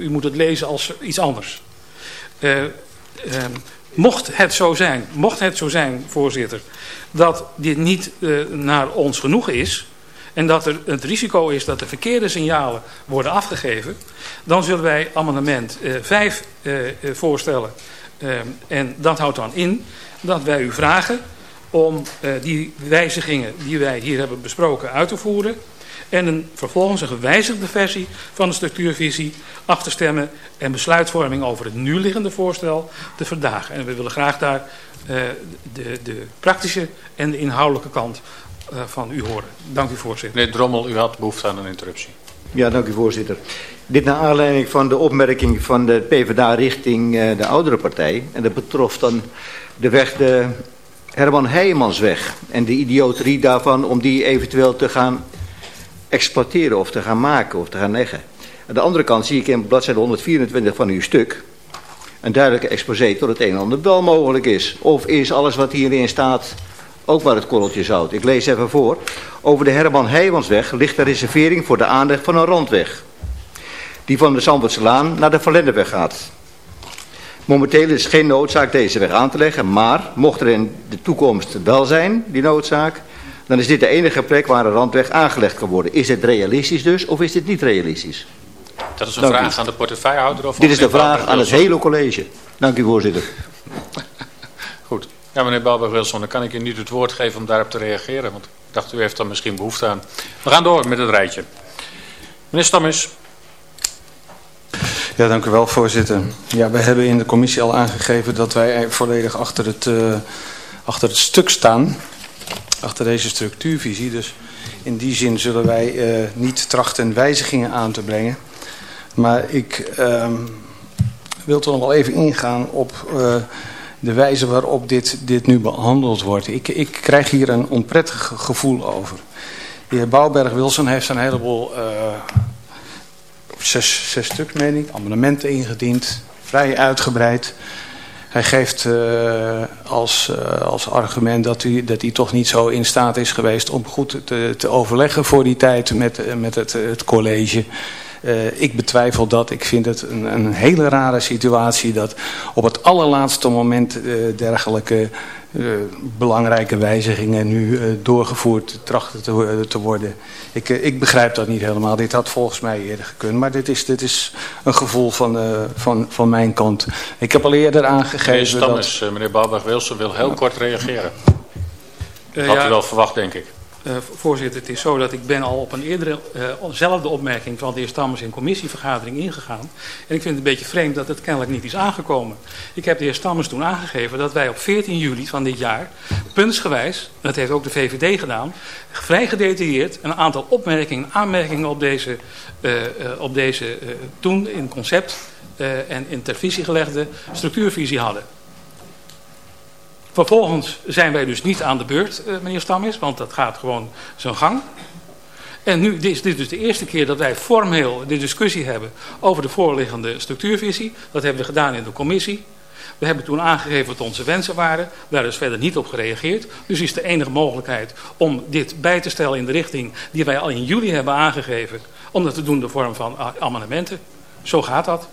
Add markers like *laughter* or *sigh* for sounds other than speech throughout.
U moet het lezen als iets anders. Uh, mocht het zo zijn, mocht het zo zijn, voorzitter, dat dit niet uh, naar ons genoeg is en dat er het risico is dat de verkeerde signalen worden afgegeven, dan zullen wij amendement uh, 5 uh, voorstellen. en dat houdt dan in dat wij u vragen om die wijzigingen die wij hier hebben besproken uit te voeren en een, vervolgens een gewijzigde versie van de structuurvisie af te stemmen en besluitvorming over het nu liggende voorstel te verdagen. En we willen graag daar uh, de, de praktische en de inhoudelijke kant uh, van u horen. Dank u voorzitter. Meneer Drommel, u had behoefte aan een interruptie. Ja, dank u voorzitter. Dit naar aanleiding van de opmerking van de PvdA richting uh, de oudere partij. En dat betrof dan de weg de Herman Heijemansweg. En de idioterie daarvan om die eventueel te gaan exploiteren of te gaan maken of te gaan leggen. Aan de andere kant zie ik in bladzijde 124 van uw stuk een duidelijke exposé tot het een en ander wel mogelijk is. Of is alles wat hierin staat ook maar het korreltje zout. Ik lees even voor. Over de Herman Heijwansweg ligt de reservering voor de aanleg van een randweg. Die van de Zandvoortselaan naar de Verlendeweg gaat. Momenteel is geen noodzaak deze weg aan te leggen, maar mocht er in de toekomst wel zijn, die noodzaak, dan is dit de enige plek waar een randweg aangelegd kan worden. Is het realistisch dus of is dit niet realistisch? Dat is een Dank vraag u. aan de portefeuillehouder? Of dit is de vraag aan het hele college. Dank u voorzitter. *laughs* Goed. Ja, meneer Balberg-Wilson, dan kan ik u niet het woord geven om daarop te reageren. Want ik dacht, u heeft daar misschien behoefte aan. We gaan door met het rijtje. Meneer Stammes. Ja, dank u wel, voorzitter. Ja, wij hebben in de commissie al aangegeven dat wij volledig achter het, uh, achter het stuk staan achter deze structuurvisie. Dus in die zin zullen wij uh, niet trachten wijzigingen aan te brengen. Maar ik uh, wil toch nog wel even ingaan op uh, de wijze waarop dit, dit nu behandeld wordt. Ik, ik krijg hier een onprettig gevoel over. De heer Bouwberg-Wilson heeft een heleboel, uh, zes, zes stuk meen amendementen ingediend. Vrij uitgebreid. Hij geeft uh, als, uh, als argument dat hij, dat hij toch niet zo in staat is geweest om goed te, te overleggen voor die tijd met, met het, het college. Ik betwijfel dat. Ik vind het een, een hele rare situatie dat op het allerlaatste moment dergelijke belangrijke wijzigingen nu doorgevoerd trachten te, te worden. Ik, ik begrijp dat niet helemaal. Dit had volgens mij eerder gekund. Maar dit is, dit is een gevoel van, uh, van, van mijn kant. Ik heb al eerder aangegeven meneer Stammes, dat... meneer Bouwberg-Wilson wil heel kort reageren. Dat had u wel verwacht, denk ik. Uh, voorzitter, het is zo dat ik ben al op een eerdere, uh, opmerking van de heer Stammers in commissievergadering ingegaan. En ik vind het een beetje vreemd dat het kennelijk niet is aangekomen. Ik heb de heer Stammers toen aangegeven dat wij op 14 juli van dit jaar, puntsgewijs, dat heeft ook de VVD gedaan, vrij gedetailleerd een aantal opmerkingen, aanmerkingen op deze, uh, op deze toen in concept en in ter visie gelegde structuurvisie hadden. Vervolgens zijn wij dus niet aan de beurt, uh, meneer Stammis, want dat gaat gewoon zijn gang. En nu is dit dus de eerste keer dat wij formeel de discussie hebben over de voorliggende structuurvisie. Dat hebben we gedaan in de commissie. We hebben toen aangegeven wat onze wensen waren. Daar is verder niet op gereageerd. Dus is de enige mogelijkheid om dit bij te stellen in de richting die wij al in juli hebben aangegeven. Om dat te doen in de vorm van amendementen. Zo gaat dat.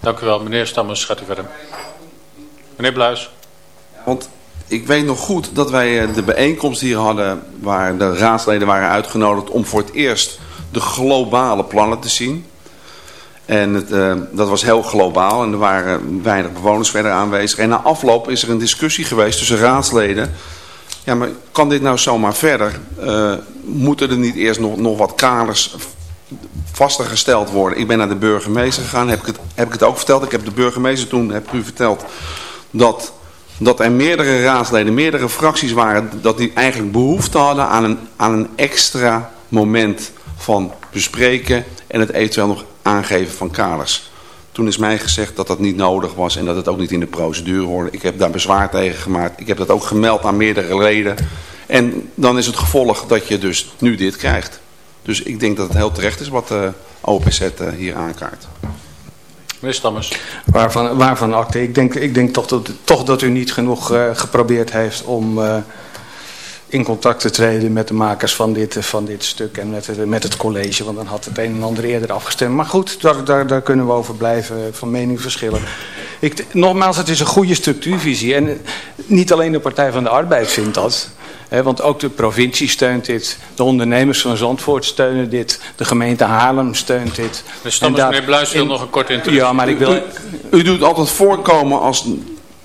Dank u wel. Meneer Stammers, gaat u verder. Meneer Bluis. Want ik weet nog goed dat wij eh, de bijeenkomst hier hadden waar de raadsleden waren uitgenodigd om voor het eerst de globale plannen te zien. En het, uh, dat was heel globaal en er waren weinig bewoners verder aanwezig. En na afloop is er een discussie geweest tussen raadsleden. Ja, maar kan dit nou zomaar verder? Uh, moeten er niet eerst nog, nog wat kaders vaster gesteld worden? Ik ben naar de burgemeester gegaan, heb ik, het, heb ik het ook verteld. Ik heb de burgemeester toen, heb u verteld, dat dat er meerdere raadsleden, meerdere fracties waren, dat die eigenlijk behoefte hadden aan een, aan een extra moment van bespreken en het eventueel nog aangeven van kaders. Toen is mij gezegd dat dat niet nodig was en dat het ook niet in de procedure hoorde. Ik heb daar bezwaar tegen gemaakt. Ik heb dat ook gemeld aan meerdere leden. En dan is het gevolg dat je dus nu dit krijgt. Dus ik denk dat het heel terecht is wat de OPZ eh, hier aankaart. Meneer Stammers. Waarvan, waarvan acte? Ik denk, ik denk toch, dat, toch dat u niet genoeg uh, geprobeerd heeft om, uh, in contact te treden met de makers van dit, van dit stuk en met het, met het college. Want dan had het een en ander eerder afgestemd. Maar goed, daar, daar, daar kunnen we over blijven van mening verschillen. Ik, nogmaals, het is een goede structuurvisie. En niet alleen de Partij van de Arbeid vindt dat. Hè, want ook de provincie steunt dit. De ondernemers van Zandvoort steunen dit. De gemeente Haarlem steunt dit. Dus meneer Bluis wil nog een kort interview. Ja, maar ik wil... U, u doet altijd voorkomen als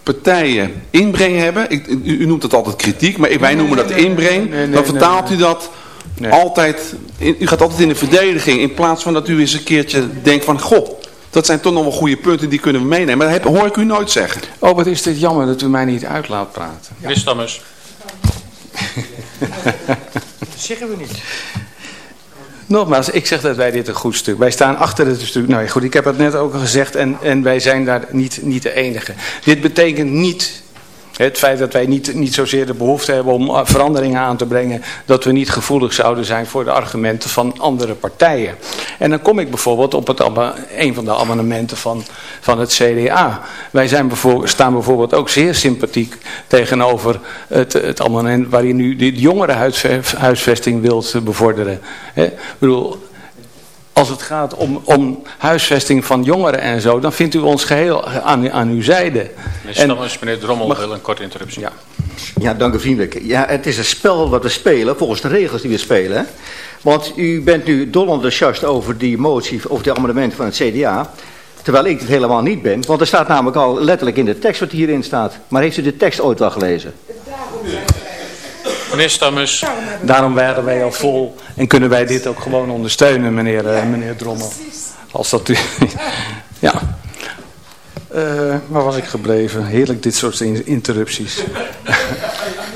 partijen inbreng hebben. Ik, u, u noemt het altijd kritiek, maar wij noemen dat inbreng. nee, nee, dan vertaalt nee, u dat Nee. altijd... in- u gaat altijd in de verdediging in plaats van dat u eens een keertje denkt van... Goh, dat zijn toch nog wel goede punten, die kunnen we meenemen. Maar dat heb- hoor ik u nooit zeggen. Oh, wat is dit jammer dat u mij niet uit laat praten. Meneer Stammers. Zeggen we niet. Nogmaals, ik zeg dat wij dit een goed stuk... Wij staan achter het stuk... Nou ja, goed, ik heb het net ook al gezegd... en, en wij zijn daar niet, niet de enige. Dit betekent niet... Het feit dat wij niet, niet zozeer de behoefte hebben om eh, veranderingen aan te brengen... dat we niet gevoelig zouden zijn voor de argumenten van andere partijen. En dan kom ik bijvoorbeeld op het, een van de amendementen van, van het CDA. Wij zijn bijvoorbeeld, staan bijvoorbeeld ook zeer sympathiek tegenover het, amendement... waarin u de jongerenhuisvesting wilt bevorderen. Ik bedoel, als het gaat om, om huisvesting van jongeren en zo... dan vindt u ons geheel aan, aan uw zijde. Meneer En- meneer Drommel Mag- wil een korte interruptie. Ja. Ja, dank u vriendelijk. Ja, het is een spel wat we spelen, volgens de regels die we spelen. hè. Want u bent nu dol enthousiast over die motie, over die amendementen van het CDA. Terwijl ik het helemaal niet ben. Want er staat namelijk al letterlijk in de tekst wat hierin staat. Maar heeft u de tekst ooit wel gelezen? Meneer Stammers, Daarom waren wij al vol en kunnen wij dit ook gewoon ondersteunen, meneer, eh, meneer Drommel. Als dat u... *laughs* ja. Eh, waar was ik gebleven? Heerlijk dit soort in- interrupties.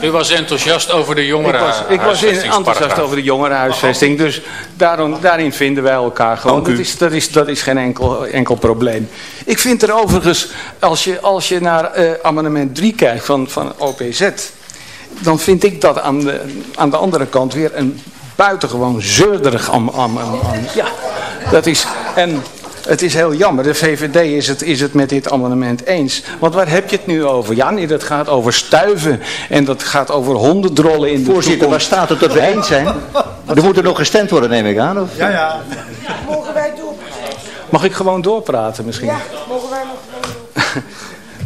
u was enthousiast over de Ik jongeren was, ik was enthousiast over de jongerenhuisvesting, dus daarom, daarin vinden wij elkaar gewoon. Dat is, dat is, dat is geen enkel, enkel probleem. Ik vind er overigens, als je, als je naar eh, amendement 3 kijkt van, van OPZ, dan vind ik dat aan de, aan de andere kant weer een buitengewoon zeurderig am, am, am- am- ja, dat is, en het is heel jammer, de VVD is het, is het met dit amendement eens. Want waar heb je het nu over? Ja, nee, dat gaat over stuiven en dat gaat over hondendrollen in de Voorzitter, waar staat het dat we eens zijn? Er moet er nog gestemd worden, neem ik aan. Of? Ja, ja. Mogen wij doorpraten? Mag ik gewoon doorpraten misschien? Ja, mogen wij nog gewoon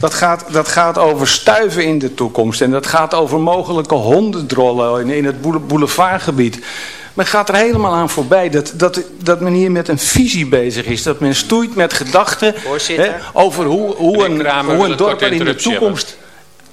Dat gaat, dat gaat over stuiven in de toekomst. En dat gaat over mogelijke hondendrollen in, in het boule- boulevardgebied. Men gaat er helemaal aan voorbij dat, dat, dat men hier met een visie bezig is. Dat men stoeit met gedachten hè, over hoe, hoe een, hoe een dorp er in de toekomst...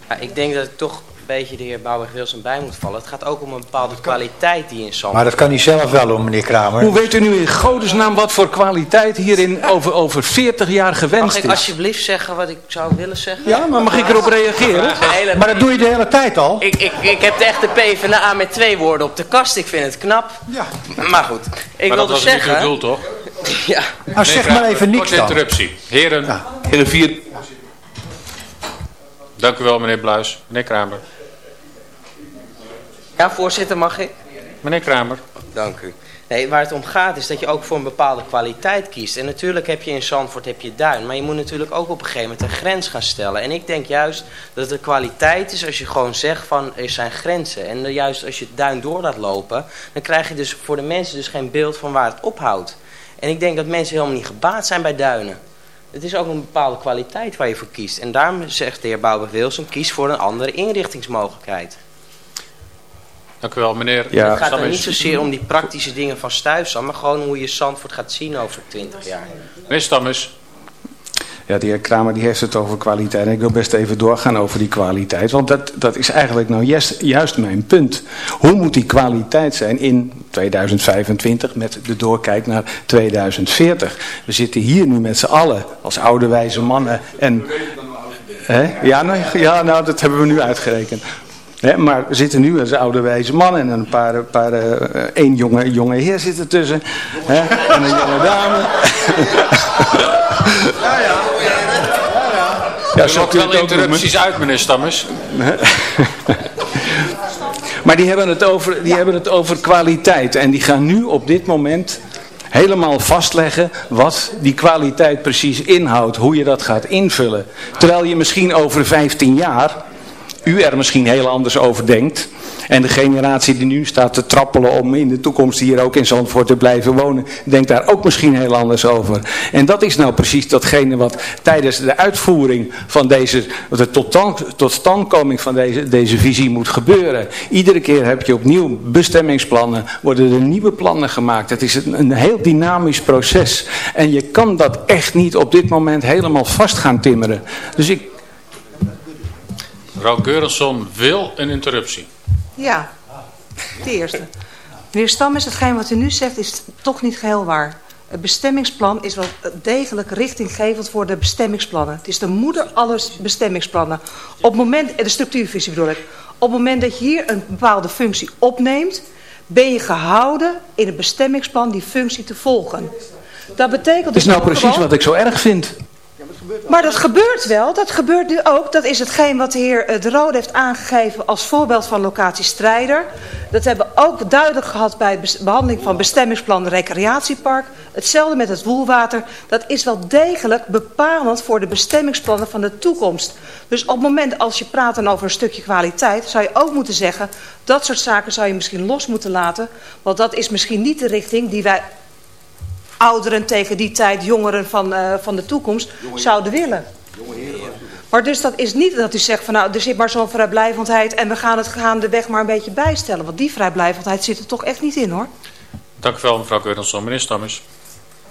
Ja, ik denk dat ik toch beetje de heer Bouwberg-Wilson bij moet vallen. Het gaat ook om een bepaalde kwaliteit die in Zandvoort... Maar dat kan hij zelf wel om, meneer Kramer. Hoe weet u nu in godesnaam wat voor kwaliteit hierin over, over 40 jaar Mag gewenst ik is? alsjeblieft zeggen wat ik zou willen zeggen? Ja, maar mag ik erop reageren? Hele- Maar dat doe je de hele tijd al. Ik, ik, ik heb echt de PvdA met twee woorden op de kast. Ik vind het knap. Ja. Maar goed, ik Maar dat was niet uw zeggen... doel, toch? *laughs* Ja, Nou, zeg maar even niks dan. interruptie. Heren, Heren vier, dank u wel meneer Bluis. Meneer Kramer. Ja, voorzitter, mag ik? Meneer Kramer. Dank u. Nee, waar het om gaat is dat je ook voor een bepaalde kwaliteit kiest. En natuurlijk heb je in Zandvoort heb je duin. Maar je moet natuurlijk ook op een gegeven moment een grens gaan stellen. En ik denk juist dat het de kwaliteit is als je gewoon zegt van er zijn grenzen. En juist als je het duin door laat lopen, dan krijg je dus voor de mensen dus geen beeld van waar het ophoudt. En ik denk dat mensen helemaal niet gebaat zijn bij duinen. Het is ook een bepaalde kwaliteit waar je voor kiest. En daarom zegt de heer Bouwberg-Wilson, kies voor een andere inrichtingsmogelijkheid. Dank u wel meneer Ja. Het gaat er niet zozeer om die praktische dingen van Stuyfsam, maar gewoon hoe je Zandvoort gaat zien over 20 jaar. Meneer Stammers. Ja, de heer Kramer die heeft het over kwaliteit. En ik wil best even doorgaan over die kwaliteit. Want dat, dat is eigenlijk nou juist, juist mijn punt. Hoe moet die kwaliteit zijn in 2025 met de doorkijk naar 2040? We zitten hier nu met z'n allen als oude wijze mannen. En, hè? Ja, nou, ja, nou, dat hebben we nu uitgerekend. Hè, maar we zitten nu als oude wijze man en een paar, een paar eh, één jonge, jonge heer zit ertussen. Hè, en een jonge dame. Ja, U zo loopt kun wel interrupties uit meneer Stammers. *laughs* Maar die hebben, het over, die hebben het over kwaliteit. En die gaan nu op dit moment helemaal vastleggen wat die kwaliteit precies inhoudt. Hoe je dat gaat invullen. Terwijl je misschien over 15 jaar u er misschien heel anders over denkt. En de generatie die nu staat te trappelen om in de toekomst hier ook in Zandvoort te blijven wonen, denkt daar ook misschien heel anders over. En dat is nou precies datgene wat tijdens de uitvoering van deze, de totstandkoming van deze, deze visie moet gebeuren. Iedere keer heb je opnieuw bestemmingsplannen, worden er nieuwe plannen gemaakt. Het is een, een heel dynamisch proces. En je kan dat echt niet op dit moment helemaal vast gaan timmeren. Dus ik... Mevrouw Geurenson wil een interruptie. Ja, de eerste. Meneer Stam, is hetgeen wat u nu zegt is toch niet geheel waar. Het bestemmingsplan is wel degelijk richtinggevend voor de bestemmingsplannen. Het is de moeder aller bestemmingsplannen. Op het moment, de structuurvisie bedoel ik. Op het moment dat je hier een bepaalde functie opneemt, ben je gehouden in het bestemmingsplan die functie te volgen. Dat betekent dus... Dat is nou precies wat ik zo erg vind. Maar dat gebeurt wel, dat gebeurt nu ook. Dat is hetgeen wat de heer eh, De Rode heeft aangegeven als voorbeeld van locatiestrijder. Dat hebben we ook duidelijk gehad bij de behandeling van bestemmingsplan recreatiepark. Hetzelfde met het woelwater. Dat is wel degelijk bepalend voor de bestemmingsplannen van de toekomst. Dus op het moment als je praat dan over een stukje kwaliteit... zou je ook moeten zeggen, dat soort zaken zou je misschien los moeten laten. Want dat is misschien niet de richting die wij ouderen tegen die tijd, jongeren van, uh, van de toekomst, zouden willen. Maar dus dat is niet dat u zegt van nou, er zit maar zo'n vrijblijvendheid en we gaan het gaandeweg maar een beetje bijstellen. Want die vrijblijvendheid zit er toch echt niet in hoor. Dank u wel mevrouw Keurensson. Meneer Stammers.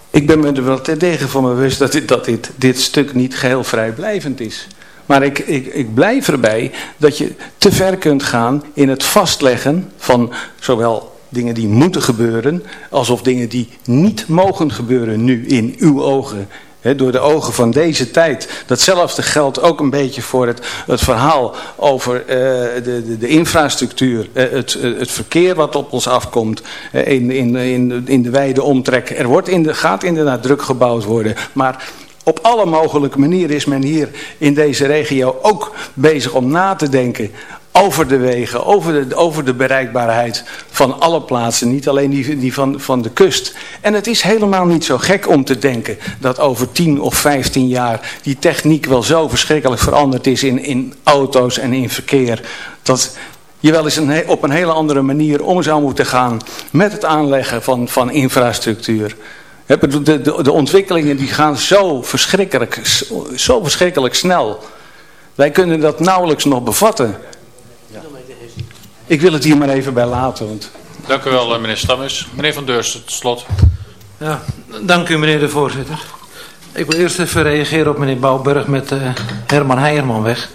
Ik ben me er wel terdege van bewust dat, dit, dat dit, dit stuk niet geheel vrijblijvend is. Maar ik, ik, ik blijf erbij dat je te ver kunt gaan in het vastleggen van zowel dingen die moeten gebeuren, alsof dingen die niet mogen gebeuren nu in uw ogen. door de ogen van deze tijd. Datzelfde geldt ook een beetje voor het, het verhaal over uh, de, de, de, infrastructuur. Uh, het, het verkeer wat op ons afkomt in, in, in, in de wijde omtrek. Er wordt in de, gaat inderdaad druk gebouwd worden. Maar op alle mogelijke manieren is men hier in deze regio ook bezig om na te denken over de wegen, over de, over de bereikbaarheid van alle plaatsen. Niet alleen die, die van, van de kust. En het is helemaal niet zo gek om te denken dat over 10 of 15 jaar die techniek wel zo verschrikkelijk veranderd is in, in auto's en in verkeer. Dat je wel eens een, op een hele andere manier om zou moeten gaan met het aanleggen van, van infrastructuur. De, de, de ontwikkelingen die gaan zo verschrikkelijk, zo verschrikkelijk snel. Wij kunnen dat nauwelijks nog bevatten. Ik wil het hier maar even bij laten. Want... Dank u wel, eh, meneer Stammers. Meneer Van Deurst, tot slot. Ja, dank u, meneer de voorzitter. Ik wil eerst even reageren op meneer Bouwberg met uh, Herman Heijerman weg.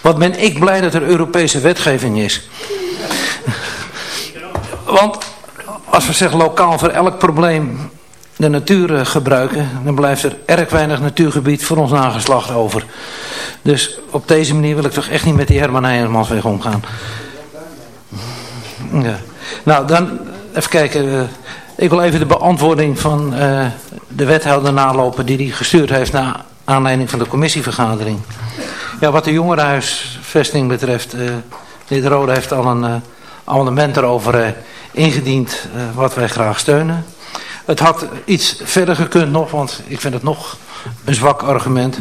Wat ben ik blij dat er Europese wetgeving is. Want als we zeggen lokaal voor elk probleem de natuur eh, gebruiken, dan blijft er erg weinig natuurgebied voor ons nageslacht over. Dus op deze manier wil ik toch echt niet met die Herman Heijermans weg omgaan. Ja. Nou, dan even kijken. Eh, ik wil even de beantwoording van uh, de wethouder nalopen die hij gestuurd heeft na aanleiding van de commissievergadering. Ja, wat de jongerenhuisvesting betreft, uh, de heer Rode heeft al een uh, amendement erover ingediend wat wij graag steunen. Het had iets verder gekund nog, want ik vind het nog een zwak argument.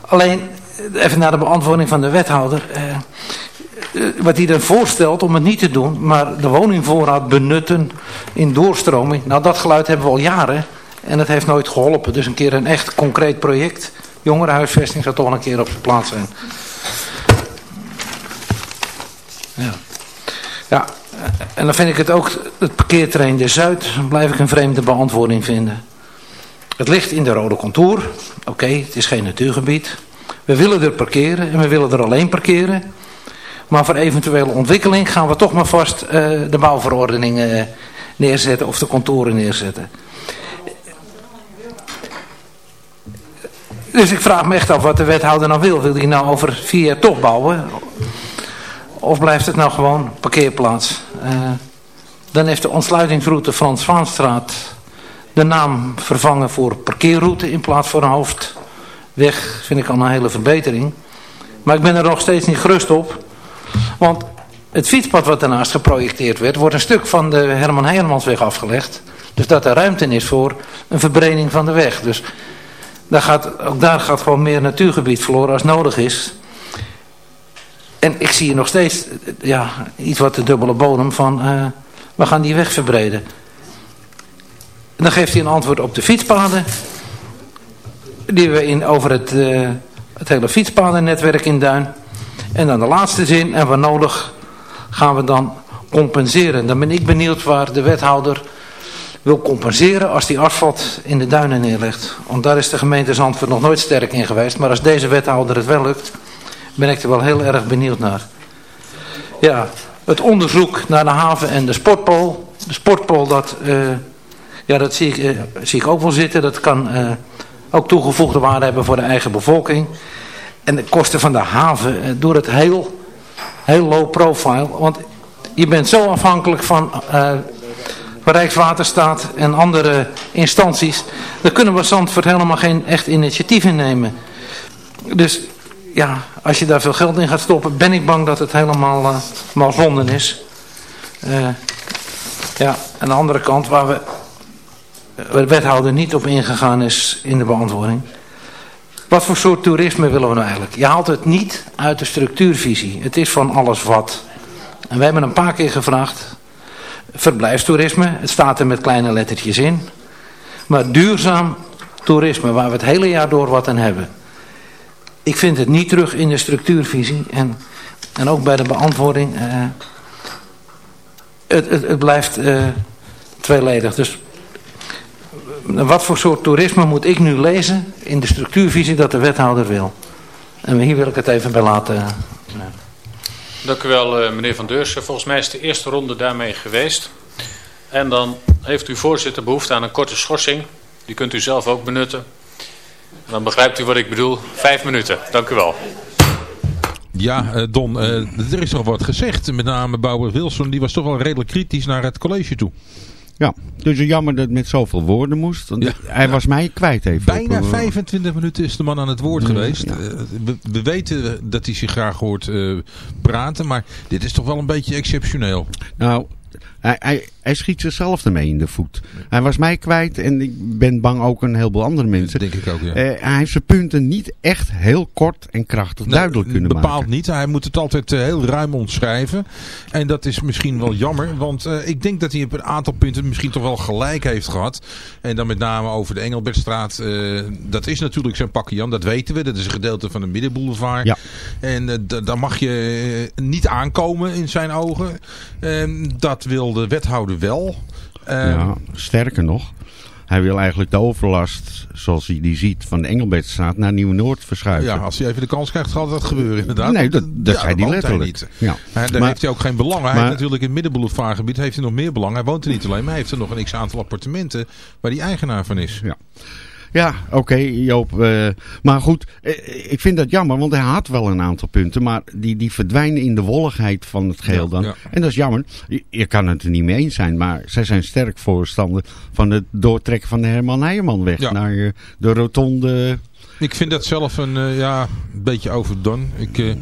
alleen, even naar de beantwoording van de wethouder. Eh, wat hij dan voorstelt om het niet te doen, maar de woningvoorraad benutten in doorstroming. Nou, dat geluid hebben we al jaren en het heeft nooit geholpen. Dus een keer een echt concreet project. Jongerenhuisvesting zou toch een keer op zijn plaats zijn. Ja. Ja, en dan vind ik het ook, het parkeerterrein de Zuid, blijf ik een vreemde beantwoording vinden. Het ligt in de rode contour. Oké, het is geen natuurgebied. We willen er parkeren en we willen er alleen parkeren. Maar voor eventuele ontwikkeling gaan we toch maar vast uh, de bouwverordening uh, neerzetten of de contouren neerzetten. Dus ik vraag me echt af wat de wethouder nou wil. Wil hij nou over vier jaar toch bouwen? Of blijft het nou gewoon parkeerplaats? Uh, dan heeft de ontsluitingsroute Frans Vaanstraat de naam vervangen voor parkeerroute in plaats van een hoofdweg. Vind ik al een hele verbetering. Maar ik ben er nog steeds niet gerust op. Want het fietspad wat daarnaast geprojecteerd werd, wordt een stuk van de Herman Heijermansweg afgelegd. Dus dat er ruimte is voor een verbreding van de weg. Dus daar gaat, ook daar gaat gewoon meer natuurgebied verloren als nodig is. En ik zie hier nog steeds ja, iets wat de dubbele bodem van... eh, we gaan die weg verbreden. En dan geeft hij een antwoord op de fietspaden. Die we in, over het, eh, het hele fietspadennetwerk in Duin. En dan de laatste zin. En waar nodig gaan we dan compenseren. Dan ben ik benieuwd waar de wethouder wil compenseren als die asfalt in de duinen neerlegt. Want daar is de gemeente Zandvoort nog nooit sterk in geweest. Maar als deze wethouder het wel lukt, ben ik er wel heel erg benieuwd naar. Ja, het onderzoek naar de haven en de sportpool. De sportpool, dat, eh, ja, dat zie, ik, eh, zie ik ook wel zitten. Dat kan eh, ook toegevoegde waarde hebben voor de eigen bevolking. En de kosten van de haven, eh, door het heel, heel low profile. Want je bent zo afhankelijk van eh, Rijkswaterstaat en andere instanties. Daar kunnen we Zandvoort helemaal geen echt initiatief in nemen. Dus ja, als je daar veel geld in gaat stoppen, ben ik bang dat het helemaal uh, malvonden is. Uh, ja, aan de andere kant, waar we waar de wethouder niet op ingegaan is in de beantwoording. Wat voor soort toerisme willen we nou eigenlijk? Je haalt het niet uit de structuurvisie. Het is van alles wat. En wij hebben een paar keer gevraagd, verblijfstoerisme, het staat er met kleine lettertjes in. Maar duurzaam toerisme, waar we het hele jaar door wat aan hebben. Ik vind het niet terug in de structuurvisie. En, en ook bij de beantwoording. Uh, het, het, het, blijft uh, tweeledig. Dus wat voor soort toerisme moet ik nu lezen in de structuurvisie dat de wethouder wil? En hier wil ik het even bij laten. Uh, Dank u wel, uh, meneer Van Deursen. Volgens mij is de eerste ronde daarmee geweest. En dan heeft u voorzitter behoefte aan een korte schorsing. Die kunt u zelf ook benutten. En dan begrijpt u wat ik bedoel. Vijf minuten. Dank u wel. Ja, uh, Don, er is nog wat gezegd. Met name Bouwer Wilson, die was toch wel redelijk kritisch naar het college toe. Ja, dus jammer dat het met zoveel woorden moest. Ja, hij ja. was mij kwijt even. Bijna op, 25 minuten is de man aan het woord ja, geweest. Ja. Uh, we, we, weten dat hij zich graag hoort uh, praten, maar dit is toch wel een beetje exceptioneel. Nou, hij, hij, hij, schiet zichzelf ermee in de voet. Hij was mij kwijt en ik ben bang ook een heleboel andere mensen. Dat denk ik ook, ja. Uh, hij heeft zijn punten niet echt heel kort en krachtig duidelijk kunnen bepaald maken. niet. Hij moet het altijd uh, heel ruim omschrijven. En dat is misschien wel jammer, want uh, ik denk dat hij op een aantal punten misschien toch wel gelijk heeft gehad. En dan met name over de Engelbertstraat. dat is natuurlijk zijn pakje Jan, dat weten we. Dat is een gedeelte van de Middenboulevard. Ja. En daar mag je niet aankomen in zijn ogen. dat wil de wethouder wel. Ja, sterker nog, hij wil eigenlijk de overlast, zoals hij die ziet, van de Engelbertstraat naar Nieuw-Noord verschuiven. Ja, als hij even de kans krijgt, gaat dat gebeuren inderdaad. Nee, dat, dat ja, zei hij letterlijk. Hij niet. Ja. Daar maar, heeft hij ook geen belang. Hij maar, heeft natuurlijk in het middenboulevardgebied heeft hij nog meer belang. Hij woont er niet alleen, maar hij heeft er nog een x-aantal appartementen waar hij eigenaar van is. Ja. Ja, oké okay, Joop. Uh, maar goed, uh, ik vind dat jammer, want hij had wel een aantal punten. Maar die, die verdwijnen in de wolligheid van het geheel dan. Ja, ja. En dat is jammer. Je, je, kan het er niet mee eens zijn. Maar zij zijn sterk voorstander van het doortrekken van de Herman Heijermanweg ja. naar uh, de rotonde. Ik vind dat zelf een, ja, een beetje overdone. Ik...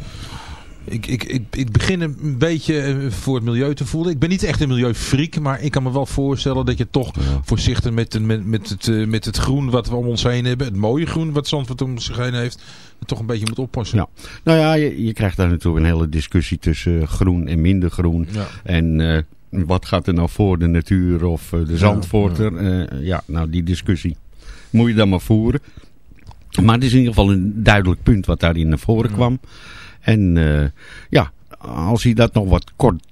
Ik, ik, ik, ik, begin een beetje voor het milieu te voelen. Ik ben niet echt een milieufreak, maar ik kan me wel voorstellen dat je toch ja. voorzichtig met, met, met, het, met het groen wat we om ons heen hebben, het mooie groen wat Zandvoort om zich heen heeft, toch een beetje moet oppassen. Ja. Nou ja, je, je krijgt daar natuurlijk een hele discussie tussen groen en minder groen. Ja. En uh, wat gaat er nou voor, de natuur of de Zandvoorter? Ja, ja. Uh, ja, nou die discussie moet je dan maar voeren. Maar het is in ieder geval een duidelijk punt wat daarin naar voren kwam. En uh, ja, als hij dat nog wat, kort,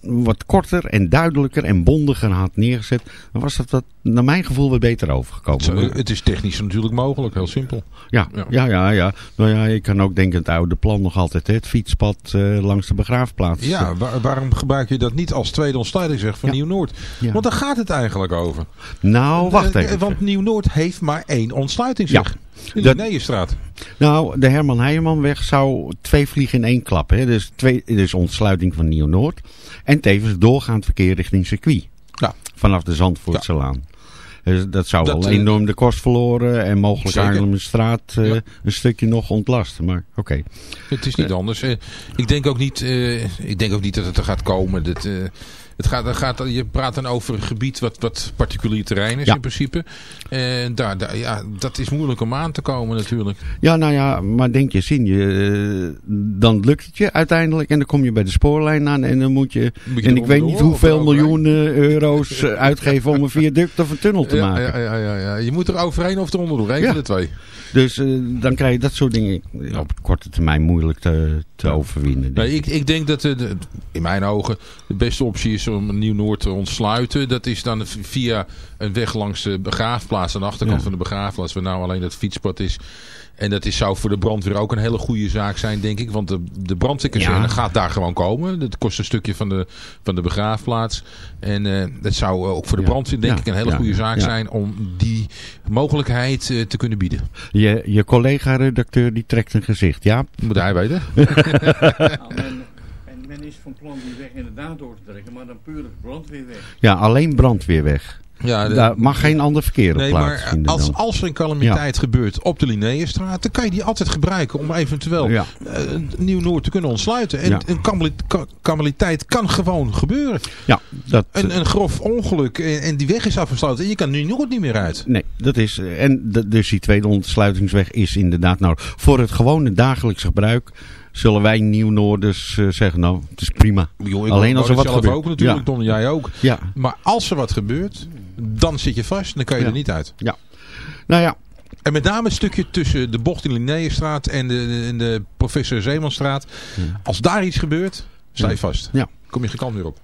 wat korter en duidelijker en bondiger had neergezet, dan was dat, dat naar mijn gevoel weer beter overgekomen. Het is technisch natuurlijk mogelijk, heel simpel. Ja, ja, ja. ja, ja. Nou ja, je kan ook denken het oude plan nog altijd, hè, het fietspad uh, langs de begraafplaats. Ja, waar, waarom gebruik je dat niet als tweede ontsluitingweg van ja. Nieuw-Noord? Ja. Want daar gaat het eigenlijk over. Nou, wacht even. Want Nieuw-Noord heeft maar één ontsluitingsweg. De Nijenstraat. Nou, de Herman Heijermanweg zou twee vliegen in één klap. Hè? Dus, twee, dus ontsluiting van Nieuw-Noord. En tevens doorgaand verkeer richting circuit. Ja. Vanaf de Zandvoortselaan. Ja. Dus dat zou dat, wel uh, enorm de kost verloren. En mogelijk Haarlemmerstraat uh, ja. een stukje nog ontlasten. Maar oké. Okay. Het is niet uh, anders. ik, denk ook niet, ik denk ook niet dat het er gaat komen. Dat, Het gaat, het gaat, je praat dan over een gebied wat, wat particulier terrein is Ja. in principe. En daar, daar, ja, dat is moeilijk om aan te komen natuurlijk. Ja, nou ja, maar denk je zin, je, eh, dan lukt het je uiteindelijk en dan kom je bij de spoorlijn aan en dan moet je, Moet je en ik weet niet hoeveel miljoenen euro's eh, uitgeven om een viaduct of een tunnel te maken. ja, ja, ja, ja. Je moet er overheen of eronder één Ja. van de twee. Dus eh, dan krijg je dat soort dingen op korte termijn moeilijk te, te overwinnen. denk ik, ik denk dat eh, de, in mijn ogen de beste optie is om Nieuw-Noord te ontsluiten. Dat is dan via een weg langs de begraafplaats, aan de achterkant van de begraafplaats, waar nou alleen dat fietspad is. En dat is, zou voor de brandweer ook een hele goede zaak zijn, denk ik. Want de, de brandweerkazerne Ja. gaat daar gewoon komen. Dat kost een stukje van de, van de begraafplaats. En eh, dat zou ook voor de Ja. brandweer, denk Ja. ik, een hele Ja. goede zaak Ja. zijn om die mogelijkheid eh, te kunnen bieden. Je, je collega-redacteur die trekt een gezicht, ja? Moet hij weten. *laughs* Nou, men, en men is van plan die weg inderdaad door te trekken, maar dan puur het brandweerweg. Ja, alleen brandweerweg. Ja, de- Daar mag geen ander verkeer op Nee, maar als, dan. als er een calamiteit gebeurt op de Linnéestraat, dan kan je die altijd gebruiken om eventueel Ja. eh, Nieuw-Noord te kunnen ontsluiten. En Ja. een calamiteit kan gewoon gebeuren. Ja, dat, Een, een grof ongeluk en, en die weg is afgesloten en je kan nu Noord niet meer uit. Nee, dat is. eh, En de- dus die tweede ontsluitingsweg is inderdaad. Nou, voor het gewone dagelijks gebruik zullen wij Nieuw-Noorders eh, zeggen: Nou, het is prima. Joh, Alleen als er wat zelf gebeurt. ook natuurlijk, Ja. Don, jij ook. Ja. Maar als er wat gebeurt, dan zit je vast. Dan kan je er niet uit. Ja. Nou ja. En met name het stukje tussen de bocht in Linnéestraat en de, en de professor Zeemanstraat. Als daar iets gebeurt, sta je vast. Ja. Kom je geen kant meer op.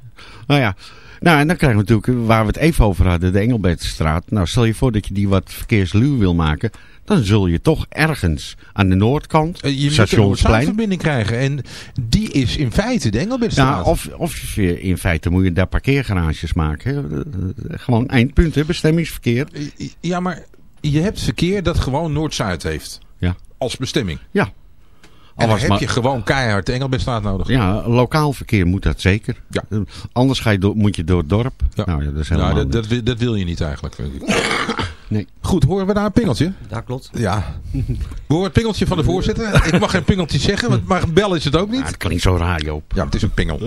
Nou ja. Nou, en dan krijgen we natuurlijk, waar we het even over hadden, de Engelbertstraat. Nou, stel je voor dat je die wat verkeersluw wil maken. Dan zul je toch ergens aan de noordkant, Je moet een stationsplein. Noord-Zuidverbinding krijgen. En die is in feite de Engelbertstraat. Ja, of, of in feite moet je daar parkeergarages maken. hè. Eh, eh, Gewoon eindpunt, hè, bestemmingsverkeer. Ja, maar je hebt verkeer dat gewoon Noord-Zuid heeft. Ja. Als bestemming. Ja. En dan heb maar- je gewoon keihard de Engelbertstraat nodig. Ja, lokaal verkeer moet dat zeker. Ja. Anders ga je door, moet je door het dorp. Nou ja, dat is helemaal Nou, dat, niet. dat, wil- dat wil je niet eigenlijk. vind ik. Nee. Goed, horen we daar een pingeltje? Dat klopt. Ja. We horen het pingeltje van de voorzitter. *laughs* Ik mag geen pingeltje zeggen, want maar bel is het ook niet. het klinkt zo raar, Joop. Ja, het is een pingel.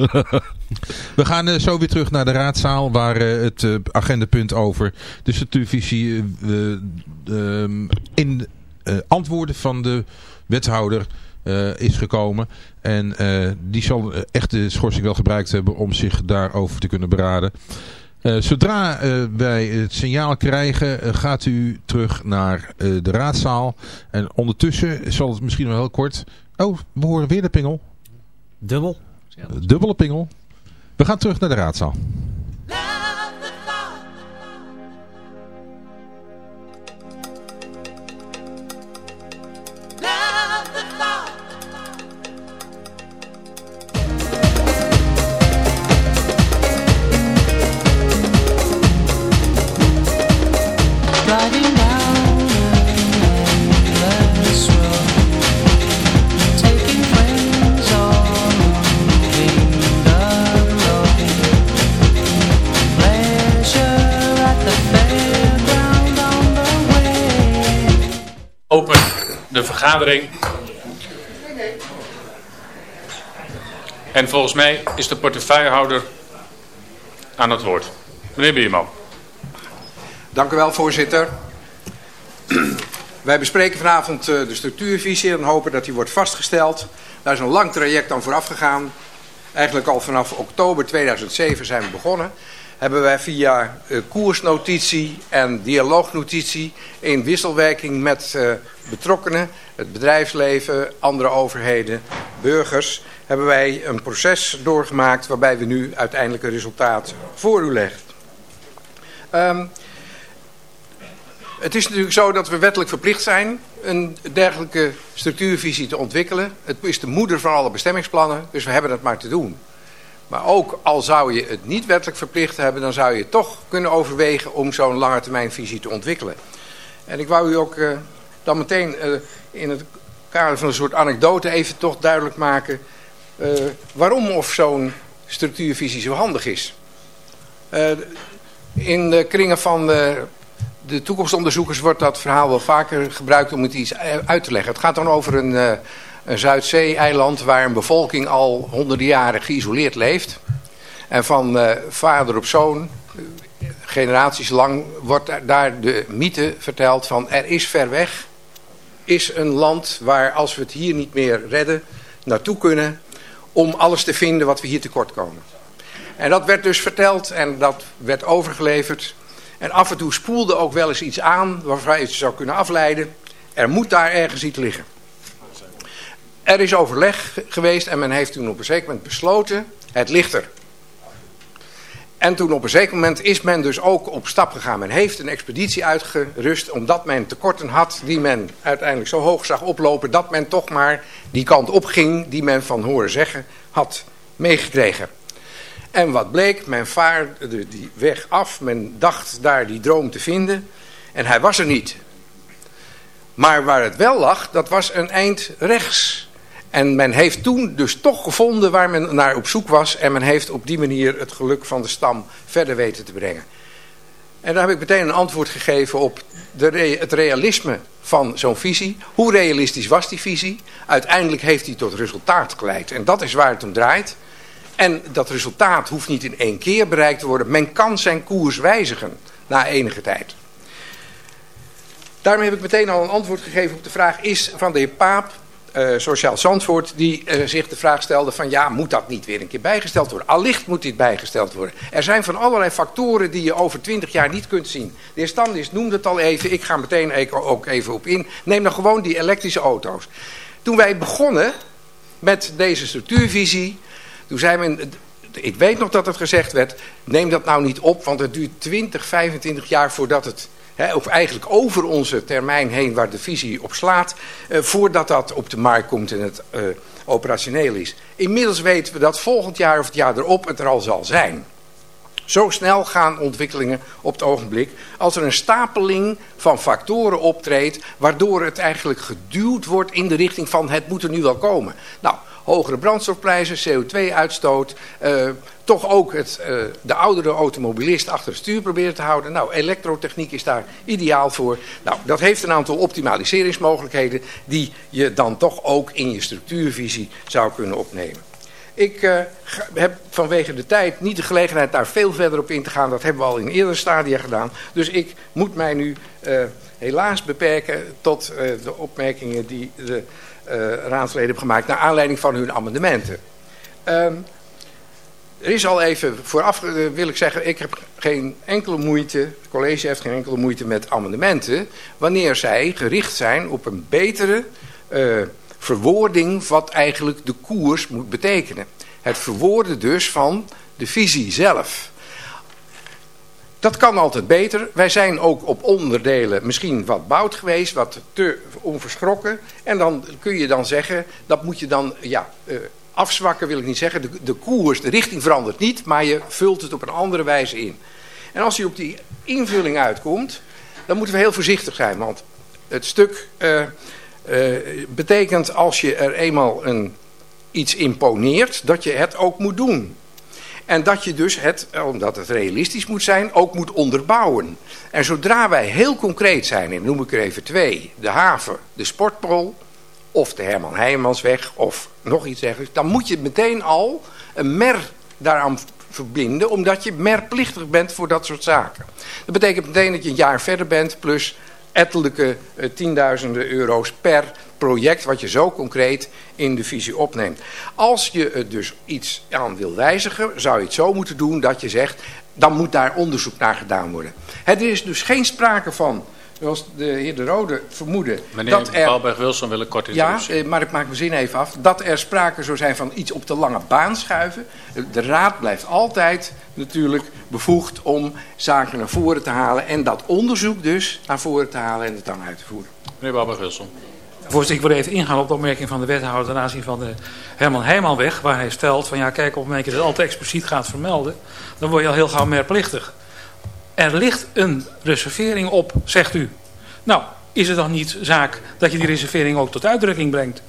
We gaan eh, zo weer terug naar de raadzaal waar eh, het eh, agendapunt over de statuurvisie eh, eh, ehm, in eh, antwoorden van de wethouder eh, is gekomen. En eh, die zal echt de schorsing wel gebruikt hebben om zich daarover te kunnen beraden. Eh, zodra eh, wij het signaal krijgen, eh, gaat u terug naar de raadzaal. En ondertussen zal het misschien wel heel kort... Oh, we horen weer de pingel. Dubbel. Dubbele pingel. We gaan terug naar de raadzaal. Vergadering. En volgens mij is de portefeuillehouder aan het woord. Meneer Bierman. Dank u wel, voorzitter. Wij bespreken vanavond eh, de structuurvisie en hopen dat die wordt vastgesteld. Daar is een lang traject aan vooraf gegaan. Eigenlijk al vanaf oktober 2007 zijn we begonnen. Hebben wij via eh, koersnotitie en dialoognotitie in wisselwerking met eh, betrokkenen, het bedrijfsleven, andere overheden, burgers, hebben wij een proces doorgemaakt waarbij we nu uiteindelijk een resultaat voor u leggen. Ehm, het is natuurlijk zo dat we wettelijk verplicht zijn een dergelijke structuurvisie te ontwikkelen. Het is de moeder van alle bestemmingsplannen, dus we hebben het maar te doen. Maar ook al zou je het niet wettelijk verplicht hebben, dan zou je toch kunnen overwegen om zo'n langetermijnvisie te ontwikkelen. En ik wou u ook eh, dan meteen eh, in het kader van een soort anekdote even toch duidelijk maken eh, waarom of zo'n structuurvisie zo handig is. In de kringen van de, de toekomstonderzoekers wordt dat verhaal wel vaker gebruikt om het iets uit te leggen. Het gaat dan over een, een Zuidzee-eiland waar een bevolking al honderden jaren geïsoleerd leeft. En van eh, vader op zoon, generaties lang, wordt daar de mythe verteld van er is ver weg, is een land waar als we het hier niet meer redden, naartoe kunnen om alles te vinden wat we hier tekort komen. En dat werd dus verteld en dat werd overgeleverd. En af en toe spoelde ook wel eens iets aan waarvan je zou kunnen afleiden. Er moet daar ergens iets liggen. Er is overleg ge- geweest en men heeft toen op een zeker moment besloten, het ligt er. En toen op een zeker moment is men dus ook op stap gegaan. Men heeft een expeditie uitgerust omdat men tekorten had die men uiteindelijk zo hoog zag oplopen dat men toch maar die kant op ging die men van horen zeggen had meegekregen. En wat bleek, men vaarde die weg af, men dacht daar die droom te vinden en hij was er niet. Maar waar het wel lag, dat was een eind rechts. En men heeft toen dus toch gevonden waar men naar op zoek was. En men heeft op die manier het geluk van de stam verder weten te brengen. En daar heb ik meteen een antwoord gegeven op de het realisme van zo'n visie. Hoe realistisch was die visie? Uiteindelijk heeft die tot resultaat geleid. En dat is waar het om draait. En dat resultaat hoeft niet in één keer bereikt te worden. Men kan zijn koers wijzigen na enige tijd. Daarmee heb ik meteen al een antwoord gegeven op de vraag is van de heer Paap, eh, Sociaal Zandvoort, die eh, zich de vraag stelde van ja, moet dat niet weer een keer bijgesteld worden? Allicht moet dit bijgesteld worden. Er zijn van allerlei factoren die je over twintig jaar niet kunt zien. De heer Standis noemde het al even, ik ga meteen e- ook even op in. Neem dan gewoon die elektrische auto's. Toen wij begonnen met deze structuurvisie, toen zei men, ik weet nog dat het gezegd werd, neem dat nou niet op, want het duurt 20, 25 jaar voordat het, hè, of eigenlijk over onze termijn heen waar de visie op slaat, eh, voordat dat op de markt komt en het eh, operationeel is. Inmiddels weten we dat volgend jaar of het jaar erop het er al zal zijn. Zo snel gaan ontwikkelingen op het ogenblik als er een stapeling van factoren optreedt waardoor het eigenlijk geduwd wordt in de richting van het moet er nu wel komen. Nou, hogere brandstofprijzen, CO2-uitstoot, eh, toch ook het, eh, de oudere automobilist achter het stuur proberen te houden. Nou, elektrotechniek is daar ideaal voor. Nou, dat heeft een aantal optimaliseringsmogelijkheden die je dan toch ook in je structuurvisie zou kunnen opnemen. Ik eh, heb vanwege de tijd niet de gelegenheid daar veel verder op in te gaan. Dat hebben we al in eerdere stadia gedaan. Dus ik moet mij nu helaas beperken tot de opmerkingen die de raadsleden hebben gemaakt... naar aanleiding van hun amendementen. Ehm, er is al even vooraf, eh, wil ik zeggen, ik heb geen enkele moeite, het college heeft geen enkele moeite met amendementen, wanneer zij gericht zijn op een betere eh, verwoording wat eigenlijk de koers moet betekenen. Het verwoorden dus van de visie zelf. Dat kan altijd beter. Wij zijn ook op onderdelen misschien wat bout geweest, wat te onverschrokken. En dan kun je dan zeggen, dat moet je dan ja, eh, afzwakken wil ik niet zeggen. De, de koers, de richting verandert niet, maar je vult het op een andere wijze in. En als je op die invulling uitkomt, dan moeten we heel voorzichtig zijn. Want het stuk eh, eh, betekent als je er eenmaal een, iets imponeert, dat je het ook moet doen. En dat je dus het, omdat het realistisch moet zijn, ook moet onderbouwen. En zodra wij heel concreet zijn, en noem ik er even twee, de haven, de sportpol of de Herman Heijmansweg of nog iets dergelijks, dan moet je meteen al een mer daaraan verbinden, omdat je merplichtig bent voor dat soort zaken. Dat betekent meteen dat je een jaar verder bent, plus ettelijke eh, tienduizenden euro's per project, wat je zo concreet in de visie opneemt. Als je er dus iets aan wil wijzigen, zou je het zo moeten doen dat je zegt, dan moet daar onderzoek naar gedaan worden. Het is dus geen sprake van, zoals de heer De Rode vermoedde, Meneer dat er... Balberg-Wilson wil een korte Ja, eh, maar ik maak mijn zin even af. Dat er sprake zou zijn van iets op de lange baan schuiven. De raad blijft altijd natuurlijk bevoegd om zaken naar voren te halen. En dat onderzoek dus naar voren te halen en het dan uit te voeren. Meneer Balberg-Wilson. Voorzitter, ik wil even ingaan op de opmerking van de wethouder ten aanzien van de Herman Heijmanweg. Waar hij stelt van ja kijk op het moment dat je dat altijd expliciet gaat vermelden. Dan word je al heel gauw merplichtig. Er ligt een reservering op, zegt u. Nou, is het dan niet zaak dat je die reservering ook tot uitdrukking brengt?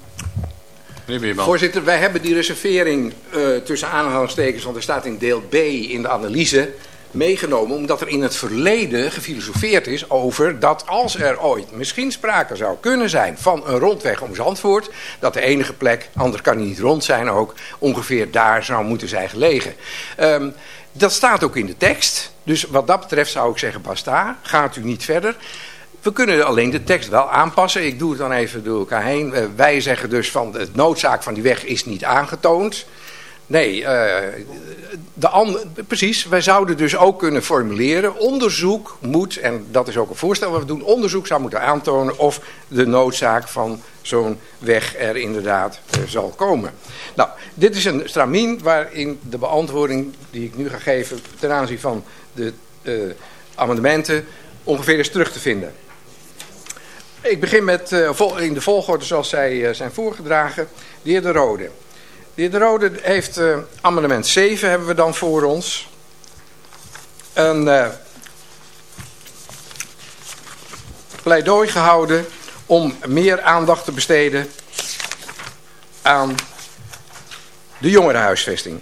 Voorzitter, wij hebben die reservering eh, tussen aanhalingstekens, want er staat in deel B in de analyse, meegenomen omdat er in het verleden gefilosofeerd is over dat als er ooit misschien sprake zou kunnen zijn van een rondweg om Zandvoort, dat de enige plek, anders kan niet rond zijn ook, ongeveer daar zou moeten zijn gelegen. Ehm, dat staat ook in de tekst, dus wat dat betreft zou ik zeggen basta, gaat u niet verder. We kunnen alleen de tekst wel aanpassen. Ik doe het dan even door elkaar heen. Eh, wij zeggen dus van de noodzaak van die weg is niet aangetoond. Nee, eh, de precies. Wij zouden dus ook kunnen formuleren. Onderzoek moet, en dat is ook een voorstel wat we doen. Onderzoek zou moeten aantonen of de noodzaak van zo'n weg er inderdaad eh, zal komen. Nou, dit is een stramien waarin de beantwoording die ik nu ga geven ten aanzien van de eh, amendementen ongeveer is terug te vinden. Ik begin met, in de volgorde zoals zij zijn voorgedragen. De heer De Rode. De heer De Rode heeft eh, amendement 7 hebben we dan voor ons. Een eh, pleidooi gehouden om meer aandacht te besteden aan de jongerenhuisvesting.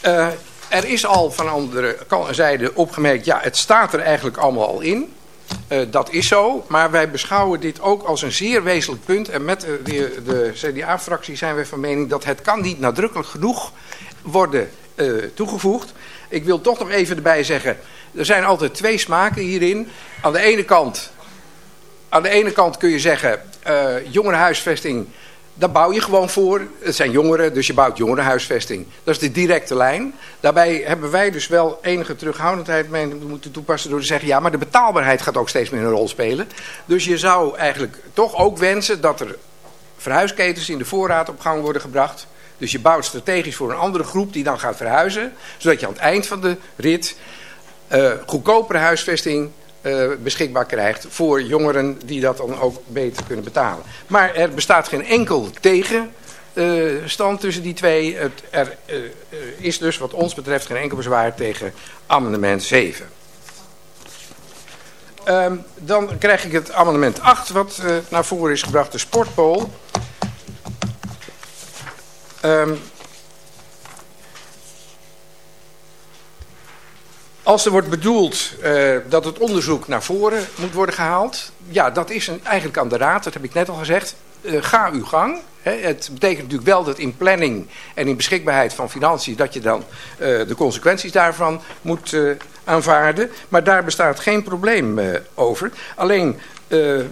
Eh, er is al van andere zijde opgemerkt, ja het staat er eigenlijk allemaal al in. Eh, dat is zo, maar wij beschouwen dit ook als een zeer wezenlijk punt. En met eh, de, de CDA-fractie zijn wij van mening dat het kan niet nadrukkelijk genoeg worden eh, toegevoegd. Ik wil toch nog even erbij zeggen, er zijn altijd twee smaken hierin. Aan de ene kant, aan de ene kant kun je zeggen, eh jongerenhuisvesting, daar bouw je gewoon voor. Het zijn jongeren, dus je bouwt jongerenhuisvesting. Dat is de directe lijn. Daarbij hebben wij dus wel enige terughoudendheid mee moeten toepassen door te zeggen... ja, maar de betaalbaarheid gaat ook steeds meer een rol spelen. Dus je zou eigenlijk toch ook wensen dat er verhuisketens in de voorraad op gang worden gebracht. Dus je bouwt strategisch voor een andere groep die dan gaat verhuizen. Zodat je aan het eind van de rit eh goedkopere huisvesting eh, beschikbaar krijgt voor jongeren die dat dan ook beter kunnen betalen. Maar er bestaat geen enkel tegenstand tussen die twee. Er eh, eh, is dus wat ons betreft geen enkel bezwaar tegen amendement 7. Ehm, dan krijg ik het amendement 8 wat eh, naar voren is gebracht, de sportpool. Ehm, Als er wordt bedoeld eh, dat het onderzoek naar voren moet worden gehaald. Ja, dat is een, eigenlijk aan de raad, dat heb ik net al gezegd. Eh, ga uw gang. Hè. Het betekent natuurlijk wel dat in planning en in beschikbaarheid van financiën... dat je dan eh, de consequenties daarvan moet aanvaarden. Maar daar bestaat geen probleem over. Alleen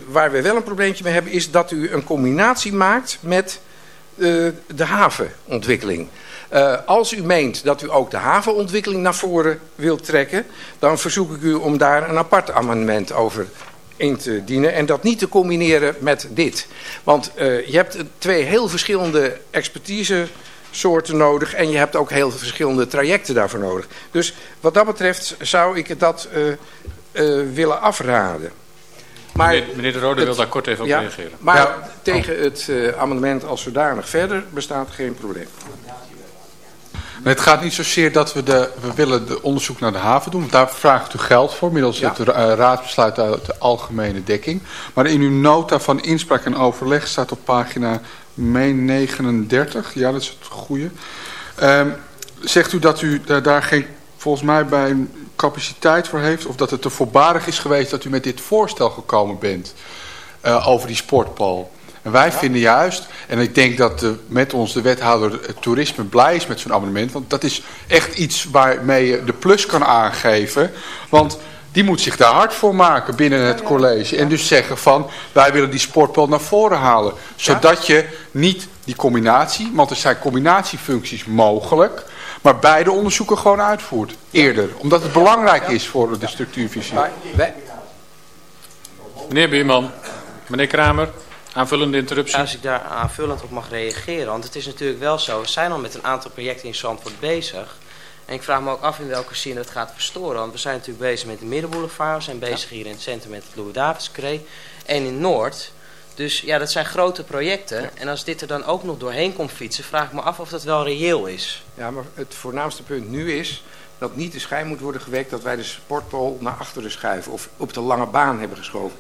waar we wel een probleempje mee hebben... is dat u een combinatie maakt met de havenontwikkeling. Uh, als u meent dat u ook de havenontwikkeling naar voren wilt trekken... dan verzoek ik u om daar een apart amendement over in te dienen... en dat niet te combineren met dit. Want uh, je hebt twee heel verschillende expertise soorten nodig... en je hebt ook heel verschillende trajecten daarvoor nodig. Dus wat dat betreft zou ik dat uh, willen afraden. Maar meneer, meneer De Rode het, wil daar kort even op ja, reageren. Maar ja. tegen het amendement als zodanig verder bestaat geen probleem. Het gaat niet zozeer dat we, de, we willen de onderzoek naar de haven doen. Want daar vraagt u geld voor, middels ja. het raadsbesluit uit de algemene dekking. Maar in uw nota van inspraak en overleg staat op pagina 39. Ja, dat is het goede. Um, zegt u dat u daar geen, volgens mij bij capaciteit voor heeft... of dat het te voorbarig is geweest dat u met dit voorstel gekomen bent... Uh, over die sportpal. Wij vinden juist, en ik denk dat de, met ons de wethouder toerisme blij is met zo'n abonnement. Want dat is echt iets waarmee je de plus kan aangeven. Want die moet zich daar hard voor maken binnen het college. En dus zeggen van, wij willen die sportbal naar voren halen. Zodat je niet die combinatie, want er zijn combinatiefuncties mogelijk... maar beide onderzoeken gewoon uitvoert, eerder. Omdat het belangrijk is voor de structuurvisie. Meneer Bierman, meneer Kramer... Aanvullende interruptie? Als ik daar aanvullend op mag reageren. Want het is natuurlijk wel zo. We zijn al met een aantal projecten in Zandvoort bezig. En ik vraag me ook af in welke zin het gaat verstoren. Want we zijn natuurlijk bezig met de Middenboulevard. We zijn bezig ja. hier in het centrum met het Louis Davids En in Noord. Dus ja, dat zijn grote projecten. Ja. En als dit er dan ook nog doorheen komt fietsen... vraag ik me af of dat wel reëel is. Ja, maar het voornaamste punt nu is... dat niet de schijn moet worden gewekt... dat wij de sportpool naar achteren schuiven... of op de lange baan hebben geschoven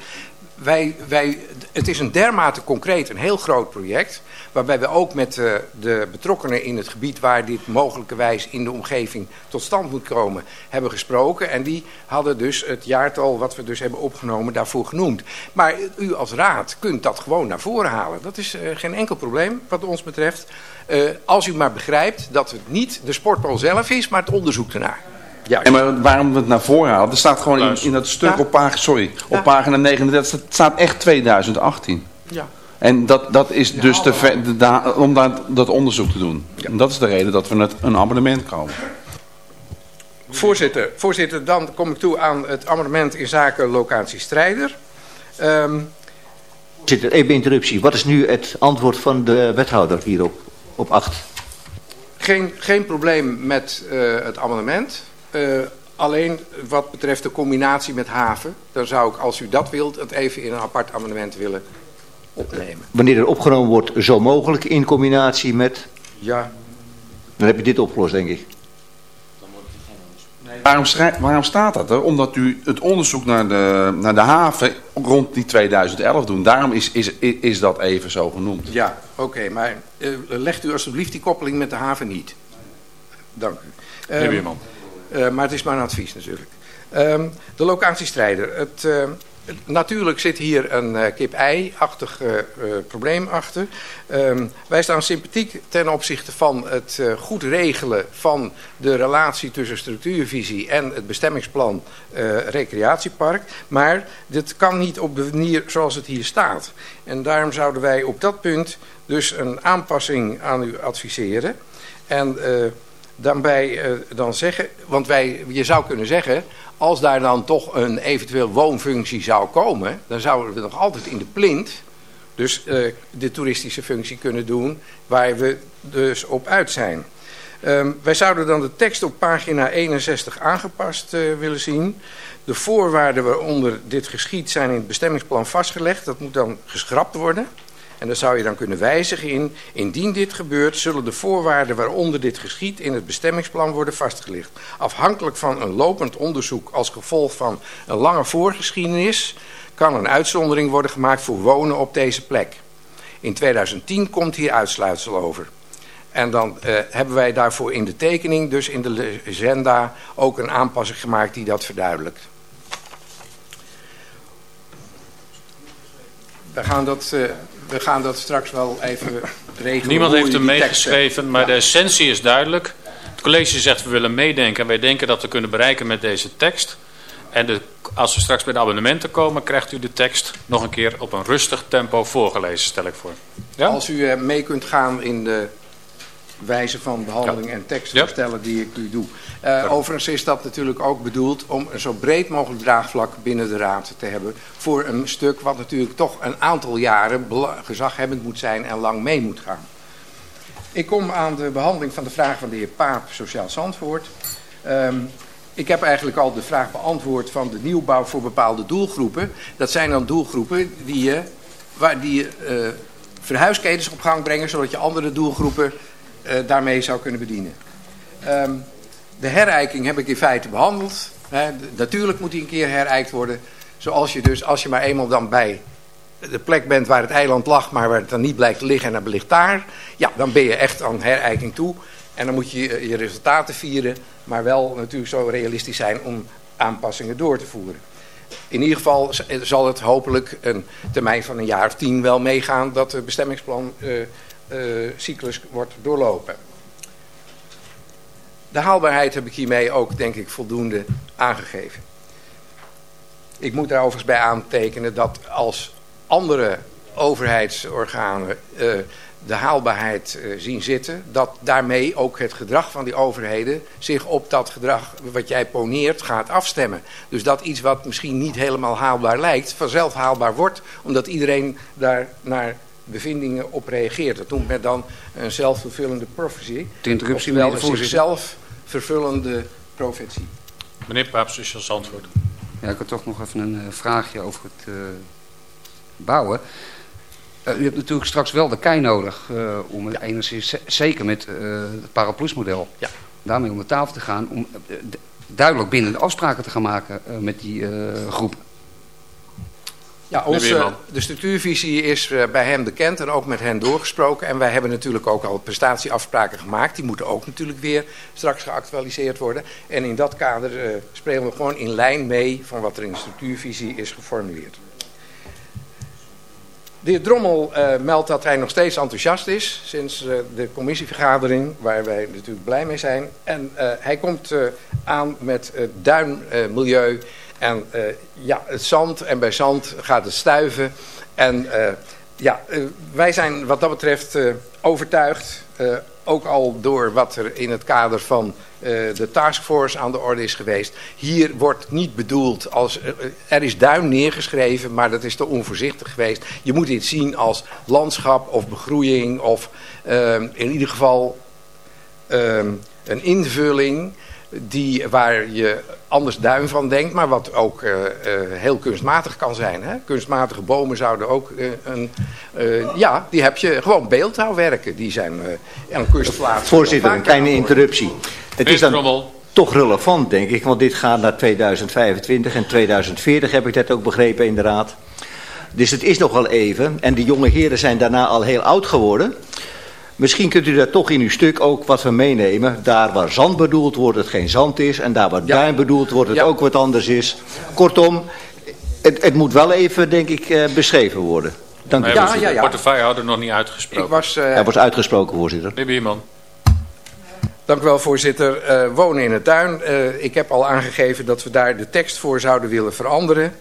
wij, wij, het is een dermate concreet, een heel groot project. Waarbij we ook met eh, de betrokkenen in het gebied waar dit mogelijkerwijs in de omgeving tot stand moet komen, hebben gesproken. En die hadden dus het jaartal wat we dus hebben opgenomen daarvoor genoemd. Maar u als raad kunt dat gewoon naar voren halen. Dat is eh, geen enkel probleem wat ons betreft. Eh, als u maar begrijpt dat het niet de sportbal zelf is, maar het onderzoek ernaar. En maar waarom we het naar voren halen? Er staat gewoon in, in dat stuk Ja. op pagina, sorry, op pagina 39, het staat echt 2018. Ja. En dat, dat is dus de, ve- de, da- om dat, dat onderzoek te doen. En dat is de reden dat we het een abonnement komen. Voorzitter, voorzitter, dan kom ik toe aan het amendement in zaken locatie strijder. Ehm, Voorzitter, even interruptie. Wat is nu het antwoord van de wethouder hierop, op 8? geen, geen probleem met eh, het amendement. Eh, alleen wat betreft de combinatie met haven, dan zou ik, als u dat wilt, het even in een apart amendement willen opnemen. Wanneer er opgenomen wordt, zo mogelijk in combinatie met... Ja. Dan heb je dit opgelost, denk ik. Waarom, waarom staat dat er? Omdat u het onderzoek naar de, naar de haven rond die 2011 doet. Daarom is, is, is dat even zo genoemd. Ja, oké, maar eh, legt u alstublieft die koppeling met de haven niet. Dank u. Meneer Weerman. Eh, maar het is maar een advies natuurlijk. Ehm, de locatiestrijder. Eh, het- natuurlijk zit hier een eh, kip-ei-achtig probleem achter. Ehm, wij staan sympathiek ten opzichte van het goed regelen van de relatie tussen structuurvisie en het bestemmingsplan recreatiepark. Maar dit kan niet op de manier zoals het hier staat. En daarom zouden wij op dat punt dus een aanpassing aan u adviseren. En daarbij eh, dan zeggen, want wij, je zou kunnen zeggen, als daar dan toch een eventueel woonfunctie zou komen, dan zouden we nog altijd in de plint dus eh, de toeristische functie kunnen doen waar we dus op uit zijn. Ehm, wij zouden dan de tekst op pagina 61 aangepast eh, willen zien. De voorwaarden waaronder dit geschiet zijn in het bestemmingsplan vastgelegd. Dat moet dan geschrapt worden. En dan zou je dan kunnen wijzigen in... indien dit gebeurt, zullen de voorwaarden waaronder dit geschiet... in het bestemmingsplan worden vastgelegd. Afhankelijk van een lopend onderzoek als gevolg van een lange voorgeschiedenis... kan een uitzondering worden gemaakt voor wonen op deze plek. In 2010 komt hier uitsluitsel over. En dan eh, hebben wij daarvoor in de tekening, dus in de legenda, ook een aanpassing gemaakt die dat verduidelijkt. We gaan dat, eh, we gaan dat straks wel even regelen. Niemand heeft hem meegeschreven, maar de essentie is duidelijk. Het college zegt we willen meedenken en wij denken dat we kunnen bereiken met deze tekst. En de, als we straks bij de abonnementen komen, krijgt u de tekst nog een keer op een rustig tempo voorgelezen, stel ik voor. Ja? Als u eh, mee kunt gaan in de wijze van behandeling en tekstvoorstellen die ik u doe. Eh, overigens is dat natuurlijk ook bedoeld om een zo breed mogelijk draagvlak binnen de raad te hebben voor een stuk wat natuurlijk toch een aantal jaren gezaghebbend moet zijn en lang mee moet gaan. Ik kom aan de behandeling van de vraag van de heer Paap, Sociaal Zandvoort. Ehm, ik heb eigenlijk al de vraag beantwoord van de nieuwbouw voor bepaalde doelgroepen. Dat zijn dan doelgroepen die je, waar die je eh, verhuisketens op gang brengen... zodat je andere doelgroepen daarmee zou kunnen bedienen. Ehm, de herijking heb ik in feite behandeld. Natuurlijk moet die een keer herijkt worden. Zoals je dus, als je maar eenmaal dan bij de plek bent waar het eiland lag, maar waar het dan niet blijkt liggen en dat ligt daar. Ja, dan ben je echt aan herijking toe. En dan moet je je- resultaten vieren, maar wel natuurlijk zo realistisch zijn om aanpassingen door te voeren. In ieder geval zal het hopelijk een termijn van een jaar of tien wel meegaan dat de bestemmingsplan eh, eh, cyclus wordt doorlopen. De haalbaarheid heb ik hiermee ook, denk ik, voldoende aangegeven. Ik moet daar overigens bij aantekenen dat als andere overheidsorganen eh, de haalbaarheid eh, zien zitten, dat daarmee ook het gedrag van die overheden zich op dat gedrag wat jij poneert gaat afstemmen. Dus dat iets wat misschien niet helemaal haalbaar lijkt, vanzelf haalbaar wordt, omdat iedereen daar naar bevindingen op reageert. Dat noemt men dan een zelfvervullende prophecy. De interruptie, meneer de een voorzitter. zichzelf vervullende profetie. Meneer Paap, Sociaal Zandvoort. Ja, ik had toch nog even een eh, vraagje over het eh, bouwen. Eh, u hebt natuurlijk straks wel de kei nodig eh, om het enigszins, zeker met eh, het paraplusmodel, ja. daarmee om de tafel te gaan, om duidelijk binnen de afspraken te gaan maken eh, met die eh, groep. Ja, onze, de structuurvisie is eh, bij hem bekend en ook met hen doorgesproken. En wij hebben natuurlijk ook al prestatieafspraken gemaakt. Die moeten ook natuurlijk weer straks geactualiseerd worden. En in dat kader eh, spelen we gewoon in lijn mee van wat er in de structuurvisie is geformuleerd. De heer Drommel eh, meldt dat hij nog steeds enthousiast is sinds de commissievergadering, waar wij natuurlijk blij mee zijn. En hij komt aan met het duinmilieu en eh, ja, het zand. En bij zand gaat het stuiven. En eh, ja, eh, wij zijn wat dat betreft overtuigd, ook al door wat er in het kader van de taskforce aan de orde is geweest. Hier wordt niet bedoeld als, er is duin neergeschreven, maar dat is te onvoorzichtig geweest. Je moet dit zien als landschap of begroeiing of eh, in ieder geval eh, een invulling die, waar je anders duin van denkt, maar wat ook eh, eh, heel kunstmatig kan zijn. Hè? Kunstmatige bomen zouden ook een... eh, ja, die heb je gewoon beeldhouwwerken. Die zijn eh een kunstplaats. Voorzitter, een kleine interruptie. Het is dan toch relevant, denk ik, want dit gaat naar 2025 en 2040 heb ik dat ook begrepen in de raad. Dus het is nog wel even. En de jonge heren zijn daarna al heel oud geworden. Misschien kunt u daar toch in uw stuk ook wat van meenemen. Daar waar zand bedoeld wordt, het geen zand is. En daar waar duin bedoeld wordt, het ook wat anders is. Kortom, het, het moet wel even, denk ik, eh, beschreven worden. Dank u. Hebben ze de portefeuillehouder nog niet uitgesproken. Ik was, eh, Hij wordt uitgesproken, voorzitter. Meneer Bierman. Dank u wel, voorzitter. Eh, wonen in het duin. Eh, ik heb al aangegeven dat we daar de tekst voor zouden willen veranderen.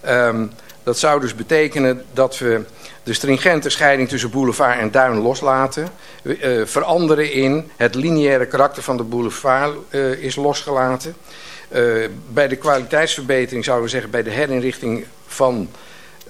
Ehm, dat zou dus betekenen dat we de stringente scheiding tussen boulevard en duin loslaten. Eh, veranderen in het lineaire karakter van de boulevard eh, is losgelaten. Eh, bij de kwaliteitsverbetering zouden we zeggen bij de herinrichting van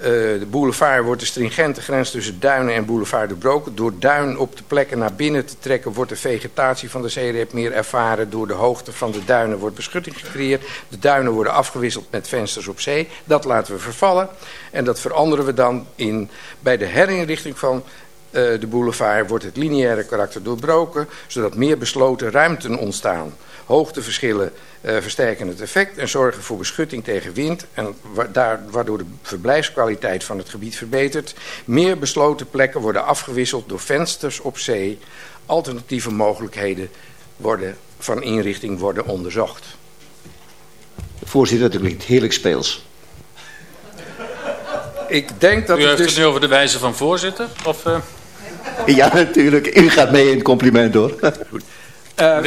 de boulevard wordt de stringente grens tussen duinen en boulevard doorbroken. Door duin op de plekken naar binnen te trekken wordt de vegetatie van de zeereep meer ervaren. Door de hoogte van de duinen wordt beschutting gecreëerd. De duinen worden afgewisseld met vensters op zee. Dat laten we vervallen. En dat veranderen we dan in bij de herinrichting van eh, de boulevard wordt het lineaire karakter doorbroken, zodat meer besloten ruimten ontstaan. Hoogteverschillen eh, versterken het effect en zorgen voor beschutting tegen wind, en wa- daar, waardoor de verblijfskwaliteit van het gebied verbetert. Meer besloten plekken worden afgewisseld door vensters op zee. Alternatieve mogelijkheden worden, van inrichting worden onderzocht. Voorzitter, dat klinkt heerlijk speels. Ik denk dat U het heeft dus... het nu over de wijze van voorzitter? Of, eh, Ja, natuurlijk. U gaat mee in het compliment, hoor. Eh,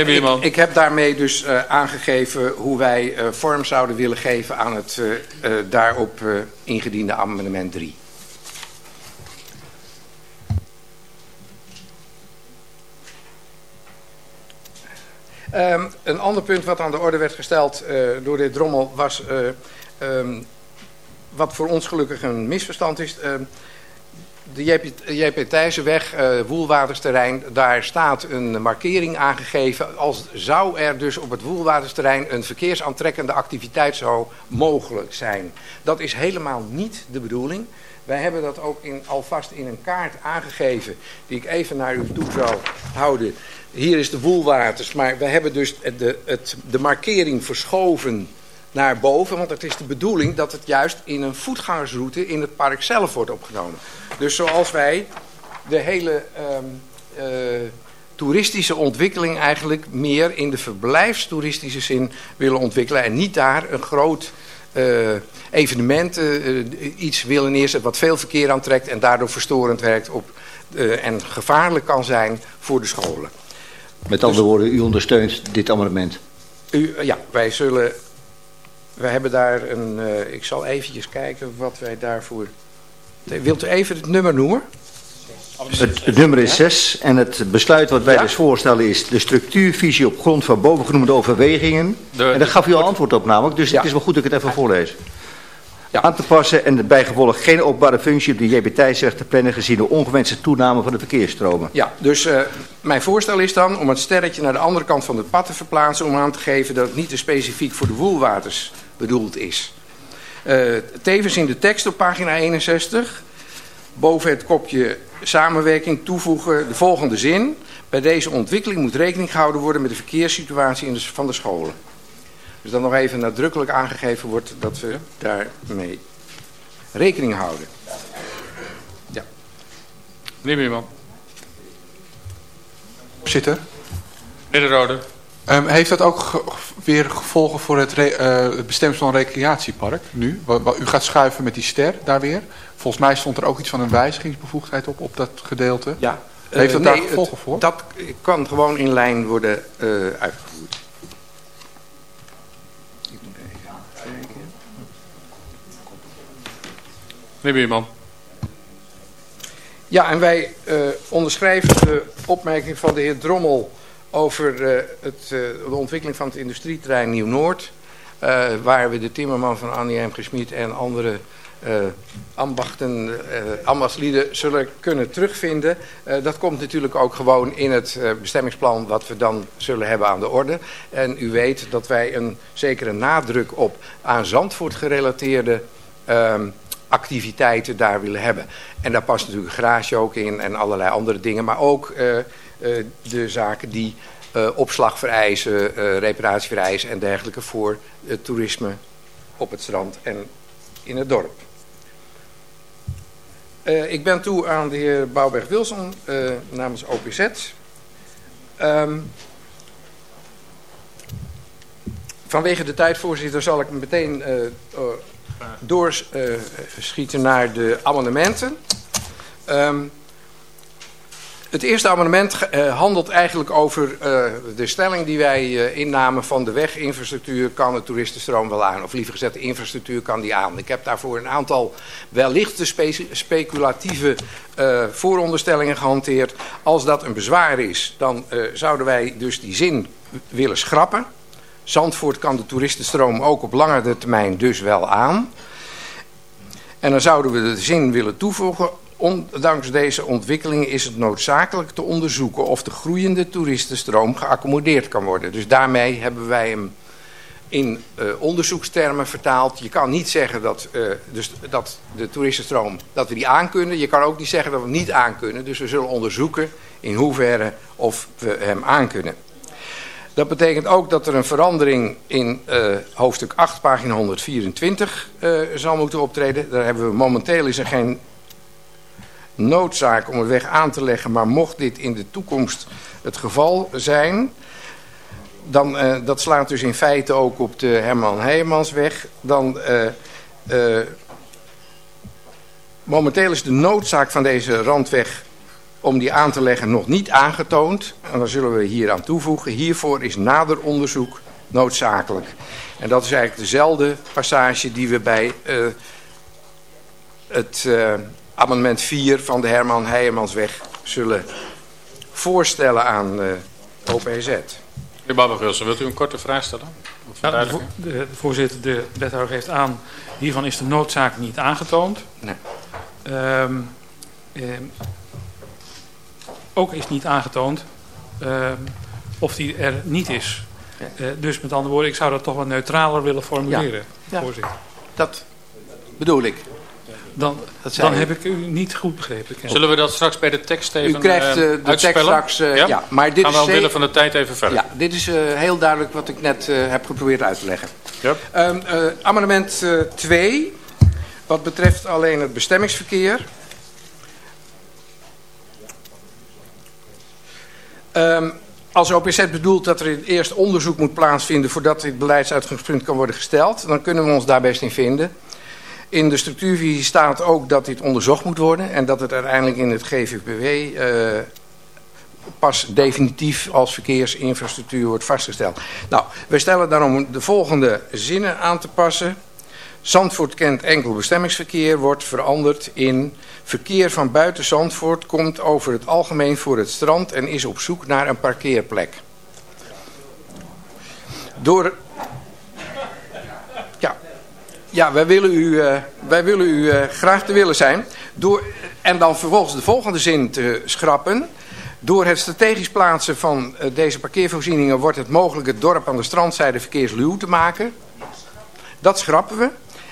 Bierman. ik, ik heb daarmee dus eh, aangegeven hoe wij eh, vorm zouden willen geven aan het eh, eh, daarop eh, ingediende amendement 3. Ehm, een ander punt wat aan de orde werd gesteld eh, door de heer Drommel was eh, ehm, wat voor ons gelukkig een misverstand is. Ehm, de JP, Thijssenweg, eh Woelwatersterrein, daar staat een markering aangegeven. Als zou er dus op het Woelwatersterrein een verkeersaantrekkende activiteit zou mogelijk zijn. Dat is helemaal niet de bedoeling. Wij hebben dat ook in, alvast in een kaart aangegeven, die ik even naar u toe zal houden. Hier is de Woelwaters, maar we hebben dus de, het, de markering verschoven naar boven. Want het is de bedoeling dat het juist in een voetgangersroute in het park zelf wordt opgenomen. Dus zoals wij de hele ehm, eh, toeristische ontwikkeling eigenlijk meer in de verblijfstoeristische zin willen ontwikkelen. En niet daar een groot eh, evenement, eh, iets willen neerzetten wat veel verkeer aantrekt en daardoor verstorend werkt op, en gevaarlijk kan zijn voor de scholen. Met andere woorden, u ondersteunt dit amendement. U, ja, wij zullen. Wij hebben daar een. eh, ik zal eventjes kijken wat wij daarvoor. Wilt u even het nummer noemen? Het, het nummer is 6 en het besluit wat wij dus voorstellen is de structuurvisie op grond van bovengenoemde overwegingen. De- en daar gaf u al antwoord op namelijk, dus het is wel goed dat ik het even voorlees. Aan te passen en bijgevolg geen openbare functie op de JBT zegt te plannen gezien de ongewenste toename van de verkeersstromen. Ja, dus eh, mijn voorstel is dan om het sterretje naar de andere kant van het pad te verplaatsen. Om aan te geven dat het niet te specifiek voor de woelwaters bedoeld is. Eh, tevens in de tekst op pagina 61. Boven het kopje samenwerking toevoegen de volgende zin. Bij deze ontwikkeling moet rekening gehouden worden met de verkeerssituatie in de, van de scholen. Dus dat nog even nadrukkelijk aangegeven wordt dat we daarmee rekening houden. Ja. Meneer Bierman. Voorzitter. Meneer De Rode. Ehm, heeft dat ook ge- weer gevolgen voor het, eh, het bestemmingsplan recreatiepark nu? U gaat schuiven met die ster daar weer. Volgens mij stond er ook iets van een wijzigingsbevoegdheid op, op dat gedeelte. Ja. Heeft dat Eh, daar nee, gevolgen het- voor? Dat kan gewoon in lijn worden eh, uitgevoerd. Ik moet even kijken. Meneer Bierman. Ja, en wij eh, onderschrijven de opmerking van de heer Drommel over eh, het, eh, de ontwikkeling van het industrieterrein Nieuw-Noord. eh, waar we de timmerman van Annie M. Gesmied en andere eh, ambachten, eh, ambachtslieden zullen kunnen terugvinden. Dat komt natuurlijk ook gewoon in het bestemmingsplan wat we dan zullen hebben aan de orde. En u weet dat wij een zekere nadruk op aan Zandvoort gerelateerde ehm, activiteiten daar willen hebben. En daar past natuurlijk garage ook in en allerlei andere dingen. Maar ook de zaken die eh, opslag vereisen, eh, reparatie vereisen en dergelijke voor het toerisme op het strand en in het dorp. Eh, ik ben toe aan de heer Bouwberg-Wilson eh, namens OPZ. Ehm, vanwege de tijd, voorzitter, zal ik meteen eh, eh, doorschieten naar de amendementen. Ehm, het eerste amendement eh, handelt eigenlijk over eh, de stelling die wij eh, innamen van de weginfrastructuur kan de toeristenstroom wel aan. Of liever gezegd, de infrastructuur kan die aan. Ik heb daarvoor een aantal wellicht speculatieve vooronderstellingen gehanteerd. Als dat een bezwaar is, dan zouden wij dus die zin willen schrappen. Zandvoort kan de toeristenstroom ook op langere termijn dus wel aan. En dan zouden we de zin willen toevoegen. Ondanks deze ontwikkelingen is het noodzakelijk te onderzoeken of de groeiende toeristenstroom geaccommodeerd kan worden. Dus daarmee hebben wij hem in eh, onderzoekstermen vertaald. Je kan niet zeggen dat, eh, dus dat de toeristenstroom dat we die aankunnen. Je kan ook niet zeggen dat we hem niet aankunnen. Dus we zullen onderzoeken in hoeverre of we hem aankunnen. Dat betekent ook dat er een verandering in eh, hoofdstuk 8, pagina 124 eh, zal moeten optreden. Daar hebben we momenteel is er geen noodzaak om een weg aan te leggen, maar mocht dit in de toekomst het geval zijn, dan, eh, dat slaat dus in feite ook op de Herman Heijemansweg, dan eh, eh, momenteel is de noodzaak van deze randweg om die aan te leggen nog niet aangetoond. En dan zullen we hier aan toevoegen. Hiervoor is nader onderzoek noodzakelijk. En dat is eigenlijk dezelfde passage die we bij het amendement 4 van de Herman Heijemansweg zullen voorstellen aan eh OPZ. Meneer Babbergulsen, wilt u een korte vraag stellen? De, de, de voorzitter, de wethouder geeft aan, hiervan is de noodzaak niet aangetoond. Nee. Ehm, ehm, ook is niet aangetoond ehm, of die er niet is. Eh, dus met andere woorden, ik zou dat toch wat neutraler willen formuleren, Ja. voorzitter. Dat bedoel ik. Dan, Dat zei dan heb ik u niet goed begrepen. Zullen we dat straks bij de tekst even U krijgt eh, eh, de tekst straks. eh, ja? maar dit Gaan we is omwille van de tijd even verder. Ja, dit is eh, heel duidelijk wat ik net eh, heb geprobeerd uit te leggen. Ja. Ehm, eh, amendement 2, wat betreft alleen het bestemmingsverkeer. Ehm, als OPZ bedoelt dat er eerst onderzoek moet plaatsvinden voordat dit beleidsuitgangspunt kan worden gesteld, dan kunnen we ons daar best in vinden. In de structuurvisie staat ook dat dit onderzocht moet worden en dat het uiteindelijk in het GVPW eh, pas definitief als verkeersinfrastructuur wordt vastgesteld. Nou, wij stellen daarom de volgende zinnen aan te passen. Zandvoort kent enkel bestemmingsverkeer, wordt veranderd in... verkeer van buiten Zandvoort komt over het algemeen voor het strand... en is op zoek naar een parkeerplek. Door... Ja, wij willen u, eh, wij willen u eh, graag te willen zijn. Door, en dan vervolgens de volgende zin te schrappen... Door het strategisch plaatsen van eh, deze parkeervoorzieningen wordt het mogelijk het dorp aan de strandzijde verkeersluw te maken. Dat schrappen we.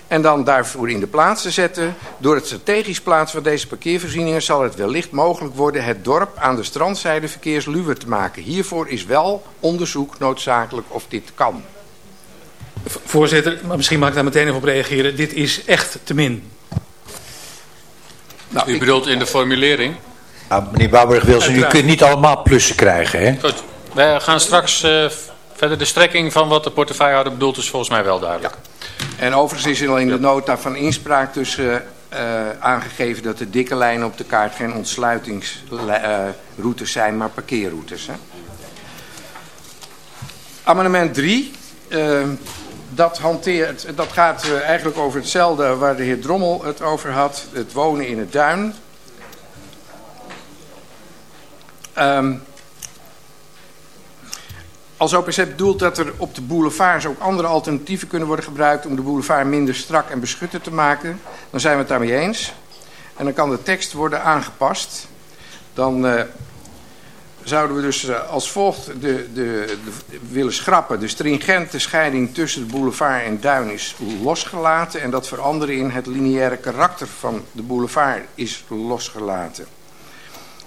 En dan daarvoor in de plaats te zetten. Door het strategisch plaatsen van deze parkeervoorzieningen zal het wellicht mogelijk worden het dorp aan de strandzijde verkeersluwer te maken. Hiervoor is wel onderzoek noodzakelijk of dit kan. Voorzitter, maar misschien mag ik daar meteen even op reageren. Dit is echt te min. U bedoelt in de formulering? Nou, meneer Bouwberg-Wilson, u kunt niet allemaal plussen krijgen, hè? Goed. Wij gaan straks eh, verder de strekking van wat de portefeuillehouder bedoelt is volgens mij wel duidelijk. En overigens is er al in de nota van inspraak dus eh, eh, aangegeven dat de dikke lijnen op de kaart geen ontsluitingsroutes zijn, maar parkeerroutes. Hè? Amendement 3, dat, hanteert, dat gaat eh, eigenlijk over hetzelfde waar de heer Drommel het over had, het wonen in het duin. Ehm, als OPZ bedoelt dat er op de boulevards ook andere alternatieven kunnen worden gebruikt om de boulevard minder strak en beschutter te maken, dan zijn we het daarmee eens. En dan kan de tekst worden aangepast. Dan eh, zouden we dus eh, als volgt de, de, de- willen schrappen. De stringente scheiding tussen de boulevard en duin is losgelaten. En dat veranderen in het lineaire karakter van de boulevard is losgelaten.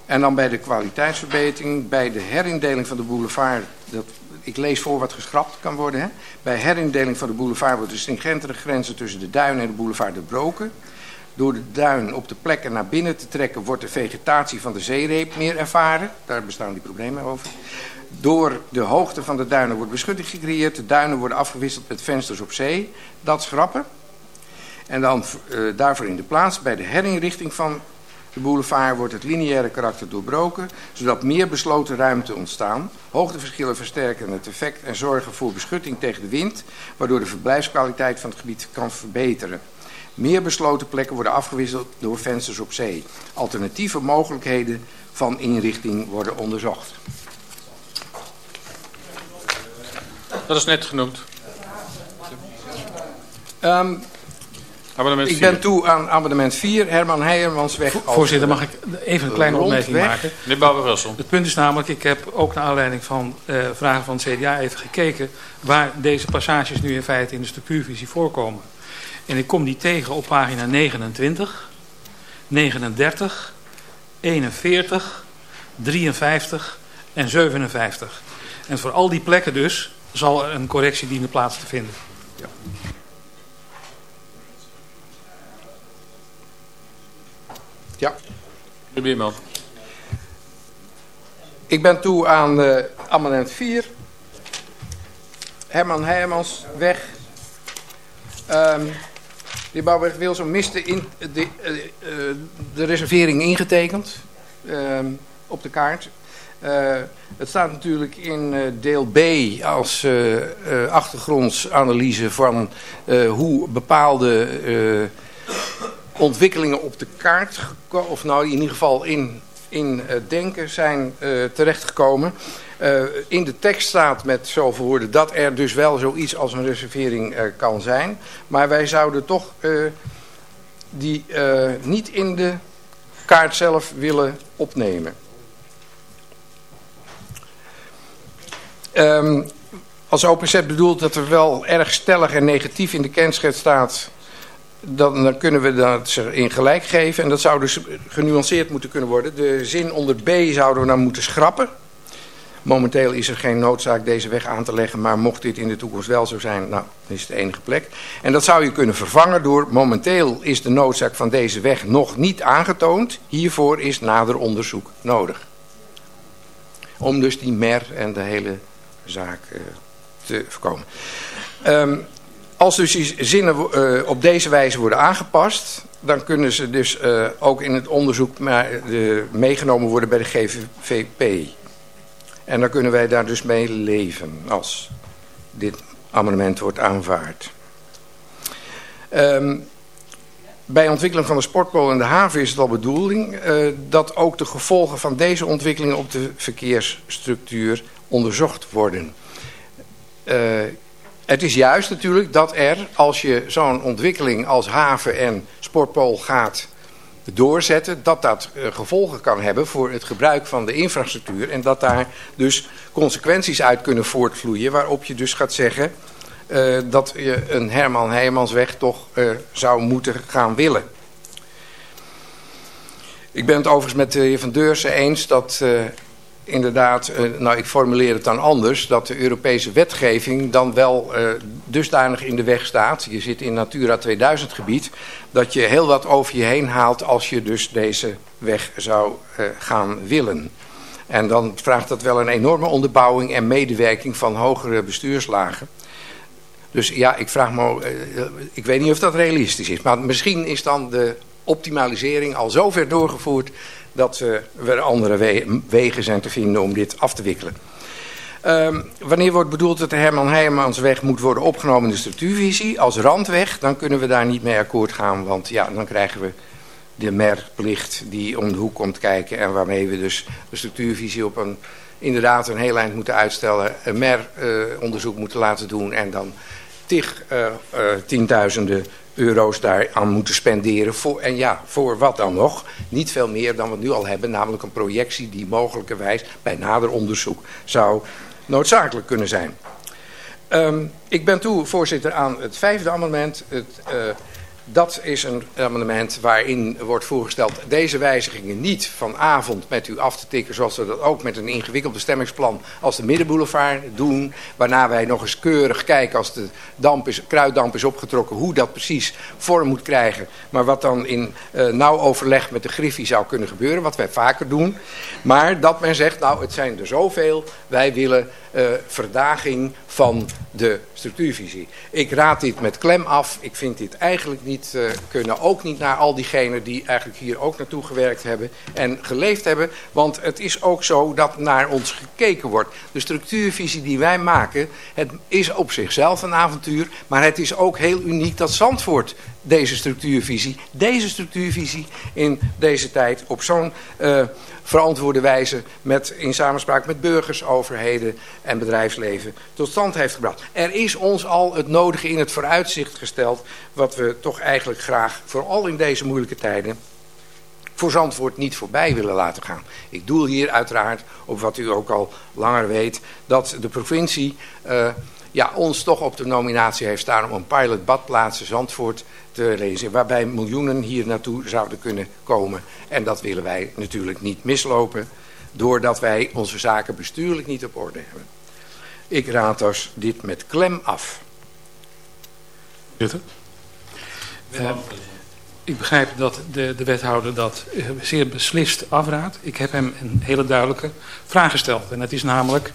En dan bij de kwaliteitsverbetering, bij de herindeling van de boulevard... Dat, ik lees voor wat geschrapt kan worden. Hè? Bij herindeling van de boulevard worden de stringentere grenzen tussen de duin en de boulevard doorbroken. Door de duin op de plekken naar binnen te trekken wordt de vegetatie van de zeereep meer ervaren. Daar bestaan die problemen over. Door de hoogte van de duinen wordt beschutting gecreëerd. De duinen worden afgewisseld met vensters op zee. Dat schrappen. En dan eh, daarvoor in de plaats bij de herinrichting van de boulevard wordt het lineaire karakter doorbroken, zodat meer besloten ruimte ontstaan. Hoogteverschillen versterken het effect en zorgen voor beschutting tegen de wind, waardoor de verblijfskwaliteit van het gebied kan verbeteren. Meer besloten plekken worden afgewisseld door vensters op zee. Alternatieve mogelijkheden van inrichting worden onderzocht. Dat is net genoemd. Ehm, ik 4. ben toe aan amendement 4, Herman Heijermansweg. als, Voorzitter, mag eh, ik even een kleine opmerking maken? Meneer Bouwer-Wilson. Het punt is namelijk, ik heb ook naar aanleiding van eh, vragen van het CDA even gekeken... waar deze passages nu in feite in de structuurvisie voorkomen. En ik kom die tegen op pagina 29, 39, 41, 53 en 57. En voor al die plekken dus zal er een correctie dienen plaats te vinden. Ja. De Bierman. Ik ben toe aan eh, amendement 4. Herman Heijmans, weg. Ehm de heer Bouwberg-Wilson miste in de, eh, eh, de reservering ingetekend ehm, op de kaart. Eh, het staat natuurlijk in eh, deel B als eh, eh, achtergrondsanalyse van eh, hoe bepaalde eh, ontwikkelingen op de kaart, of nou in ieder geval in, in denken zijn eh, terechtgekomen. Eh, in de tekst staat met zoveel woorden dat er dus wel zoiets als een reservering eh, kan zijn. Maar wij zouden toch eh, die niet in de kaart zelf willen opnemen. Ehm, als OpenZ bedoelt dat er wel erg stellig en negatief in de kenschets staat... Dan, dan kunnen we dat erin gelijk geven. En dat zou dus genuanceerd moeten kunnen worden. De zin onder B zouden we dan moeten schrappen. Momenteel is er geen noodzaak deze weg aan te leggen. Maar mocht dit in de toekomst wel zo zijn, nou, is het de enige plek. En dat zou je kunnen vervangen door... momenteel is de noodzaak van deze weg nog niet aangetoond. Hiervoor is nader onderzoek nodig. Om dus die mer en de hele zaak eh, te voorkomen. Ehm, als dus die zinnen eh, op deze wijze worden aangepast, dan kunnen ze dus eh, ook in het onderzoek maar, meegenomen worden bij de GVP. En dan kunnen wij daar dus mee leven als dit amendement wordt aanvaard. Ehm, bij ontwikkeling van de sportpool en de haven is het al bedoeling eh, dat ook de gevolgen van deze ontwikkelingen op de verkeersstructuur onderzocht worden. Eh, het is juist natuurlijk dat er, als je zo'n ontwikkeling als haven en sportpool gaat doorzetten, dat dat eh, gevolgen kan hebben voor het gebruik van de infrastructuur. En dat daar dus consequenties uit kunnen voortvloeien, waarop je dus gaat zeggen eh, dat je een Herman Heijmansweg toch eh, zou moeten gaan willen. Ik ben het overigens met de heer Van Deursen eens dat inderdaad, eh, nou ik formuleer het dan anders, dat de Europese wetgeving dan wel eh, dusdanig in de weg staat. Je zit in Natura 2000 gebied, dat je heel wat over je heen haalt als je dus deze weg zou eh, gaan willen. En dan vraagt dat wel een enorme onderbouwing en medewerking van hogere bestuurslagen. Dus ja, ik vraag me, eh, ik weet niet of dat realistisch is. Maar misschien is dan de optimalisering al zo ver doorgevoerd dat eh, er andere we- wegen zijn te vinden om dit af te wikkelen. Ehm, wanneer wordt bedoeld dat de Herman Heijemansweg moet worden opgenomen in de structuurvisie als randweg, dan kunnen we daar niet mee akkoord gaan, want ja, dan krijgen we de merplicht die om de hoek komt kijken en waarmee we dus de structuurvisie op een inderdaad een heel eind moeten uitstellen, een MER-onderzoek moeten laten doen en dan tig eh, eh, tienduizenden euro's daar aan moeten spenderen. Voor, en ja, voor wat dan nog? Niet veel meer dan we nu al hebben, namelijk een projectie die mogelijkerwijs bij nader onderzoek zou noodzakelijk kunnen zijn. Ehm, ik ben toe, voorzitter, aan het vijfde amendement. Het, eh, dat is een amendement waarin wordt voorgesteld deze wijzigingen niet vanavond met u af te tikken, zoals we dat ook met een ingewikkeld bestemmingsplan als de Middenboulevard doen. Waarna wij nog eens keurig kijken als de damp is, kruiddamp is opgetrokken, hoe dat precies vorm moet krijgen. Maar wat dan in eh, nauw overleg met de Griffie zou kunnen gebeuren, wat wij vaker doen. Maar dat men zegt, nou het zijn er zoveel, wij willen eh, verdaging van de structuurvisie. Ik raad dit met klem af. Ik vind dit eigenlijk niet eh, kunnen. Ook niet naar al diegenen die eigenlijk hier ook naartoe gewerkt hebben en geleefd hebben. Want het is ook zo dat naar ons gekeken wordt. De structuurvisie die wij maken, het is op zichzelf een avontuur. Maar het is ook heel uniek dat Zandvoort deze structuurvisie, deze structuurvisie in deze tijd op zo'n eh, verantwoorde wijze met, in samenspraak met burgers, overheden en bedrijfsleven tot stand heeft gebracht. Er is ons al het nodige in het vooruitzicht gesteld wat we toch eigenlijk graag, vooral in deze moeilijke tijden, voor Zandvoort niet voorbij willen laten gaan. Ik doel hier uiteraard op wat u ook al langer weet, dat de provincie eh, ja, ons toch op de nominatie heeft staan om een pilot badplaatsen Zandvoort te realiseren. Waarbij miljoenen hier naartoe zouden kunnen komen. En dat willen wij natuurlijk niet mislopen. Doordat wij onze zaken bestuurlijk niet op orde hebben. Ik raad dus dit met klem af. Zitten. Eh, ik begrijp dat de, de wethouder dat eh, zeer beslist afraadt. Ik heb hem een hele duidelijke vraag gesteld. En dat is namelijk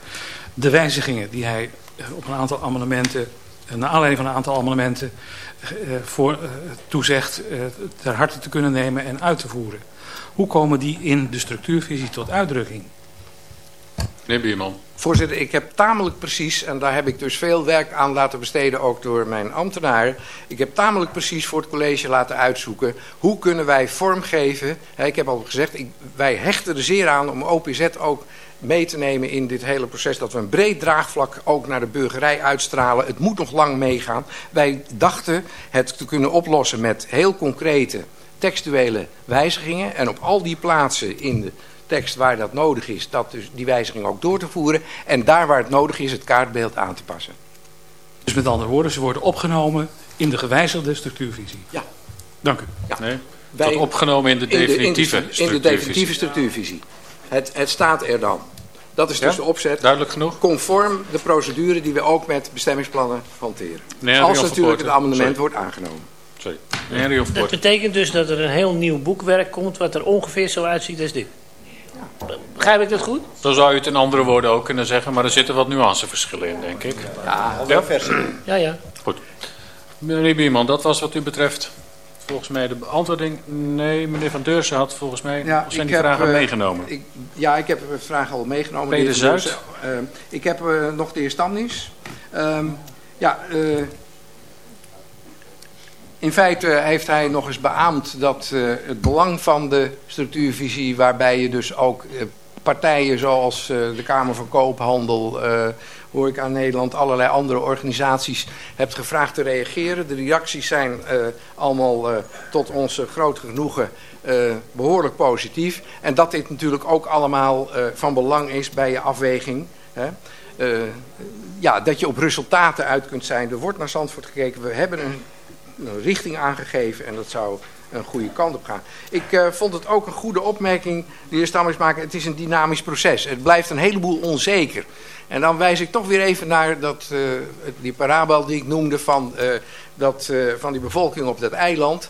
de wijzigingen die hij op een aantal amendementen, eh, naar aanleiding van een aantal amendementen, eh, voor, eh, toezegt eh, ter harte te kunnen nemen en uit te voeren. Hoe komen die in de structuurvisie tot uitdrukking? Meneer Bierman. Voorzitter, ik heb tamelijk precies, en daar heb ik dus veel werk aan laten besteden, ook door mijn ambtenaren. Ik heb tamelijk precies voor het college laten uitzoeken hoe kunnen wij vormgeven. Hè, Ik heb al gezegd, ik, wij hechten er zeer aan om OPZ ook mee te nemen in dit hele proces. Dat we een breed draagvlak ook naar de burgerij uitstralen. Het moet nog lang meegaan. Wij dachten het te kunnen oplossen met heel concrete textuele wijzigingen. En op al die plaatsen in de tekst waar dat nodig is, dat dus die wijziging ook door te voeren. En daar waar het nodig is, het kaartbeeld aan te passen. Dus met andere woorden, ze worden opgenomen in de gewijzigde structuurvisie. Ja. Dank u. Nee, Wij- tot opgenomen in de definitieve in de, in de structuurvisie. definitieve structuurvisie. Het, het staat er dan. Dat is dus Ja? de opzet. Duidelijk genoeg? Conform de procedure die we ook met bestemmingsplannen hanteren. Als natuurlijk het amendement Sorry. wordt aangenomen. Sorry. Henry Dat betekent dus dat er een heel nieuw boekwerk komt wat er ongeveer zo uitziet als dit. Begrijp ik dat goed? Zo zou je het in andere woorden ook kunnen zeggen, maar er zitten wat nuanceverschillen in, denk ik. Ja, ja. Ja, ja. Goed. Meneer Bierman, dat was wat u betreft volgens mij de beantwoording. Nee, meneer Van Deursen had volgens mij zijn die heb, vragen eh, meegenomen. Ik, ja, ik heb de vraag al meegenomen. Peter Zuid. Eh, ik heb eh, nog de heer Stamnis. Ehm, ja, in feite heeft hij nog eens beaamd dat het belang van de structuurvisie, waarbij je dus ook partijen zoals de Kamer van Koophandel, eh Horeca Nederland, allerlei andere organisaties hebt gevraagd te reageren. De reacties zijn eh, allemaal eh, tot onze groot genoegen eh, behoorlijk positief. En dat dit natuurlijk ook allemaal eh, van belang is bij je afweging. Hè. Eh, ja, dat je op resultaten uit kunt zijn. Er wordt naar Zandvoort gekeken. We hebben een richting aangegeven en dat zou een goede kant op gaan. Ik eh, vond het ook een goede opmerking die de heer Stammers maakte. Het is een dynamisch proces. Het blijft een heleboel onzeker. En dan wijs ik toch weer even naar dat, eh, die parabel die ik noemde van, eh, dat, van die bevolking op dat eiland.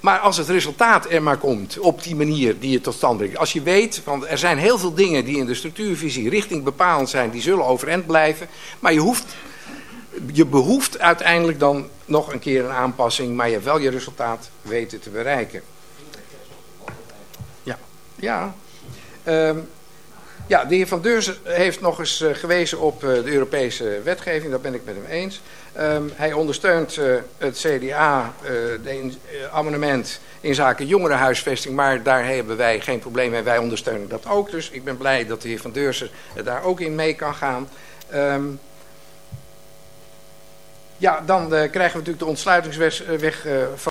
Maar als het resultaat er maar komt op die manier die je tot stand brengt. Als je weet, want er zijn heel veel dingen die in de structuurvisie richting bepalend zijn, die zullen overeind blijven. Maar je, hoeft, je behoeft uiteindelijk dan nog een keer een aanpassing, maar je wel je resultaat weten te bereiken. Ja, ja. Ehm, ja, de heer Van Deurzen heeft nog eens eh, gewezen op eh, de Europese wetgeving. Daar ben ik met hem eens. Ehm, hij ondersteunt eh, het CDA, eh, de amendement in zaken jongerenhuisvesting. Maar daar hebben wij geen probleem mee. Wij ondersteunen dat ook. Dus ik ben blij dat de heer Van Deurzen er daar ook in mee kan gaan. Ehm, ja, dan eh, krijgen we natuurlijk de ontsluitingsweg eh, weg, eh, van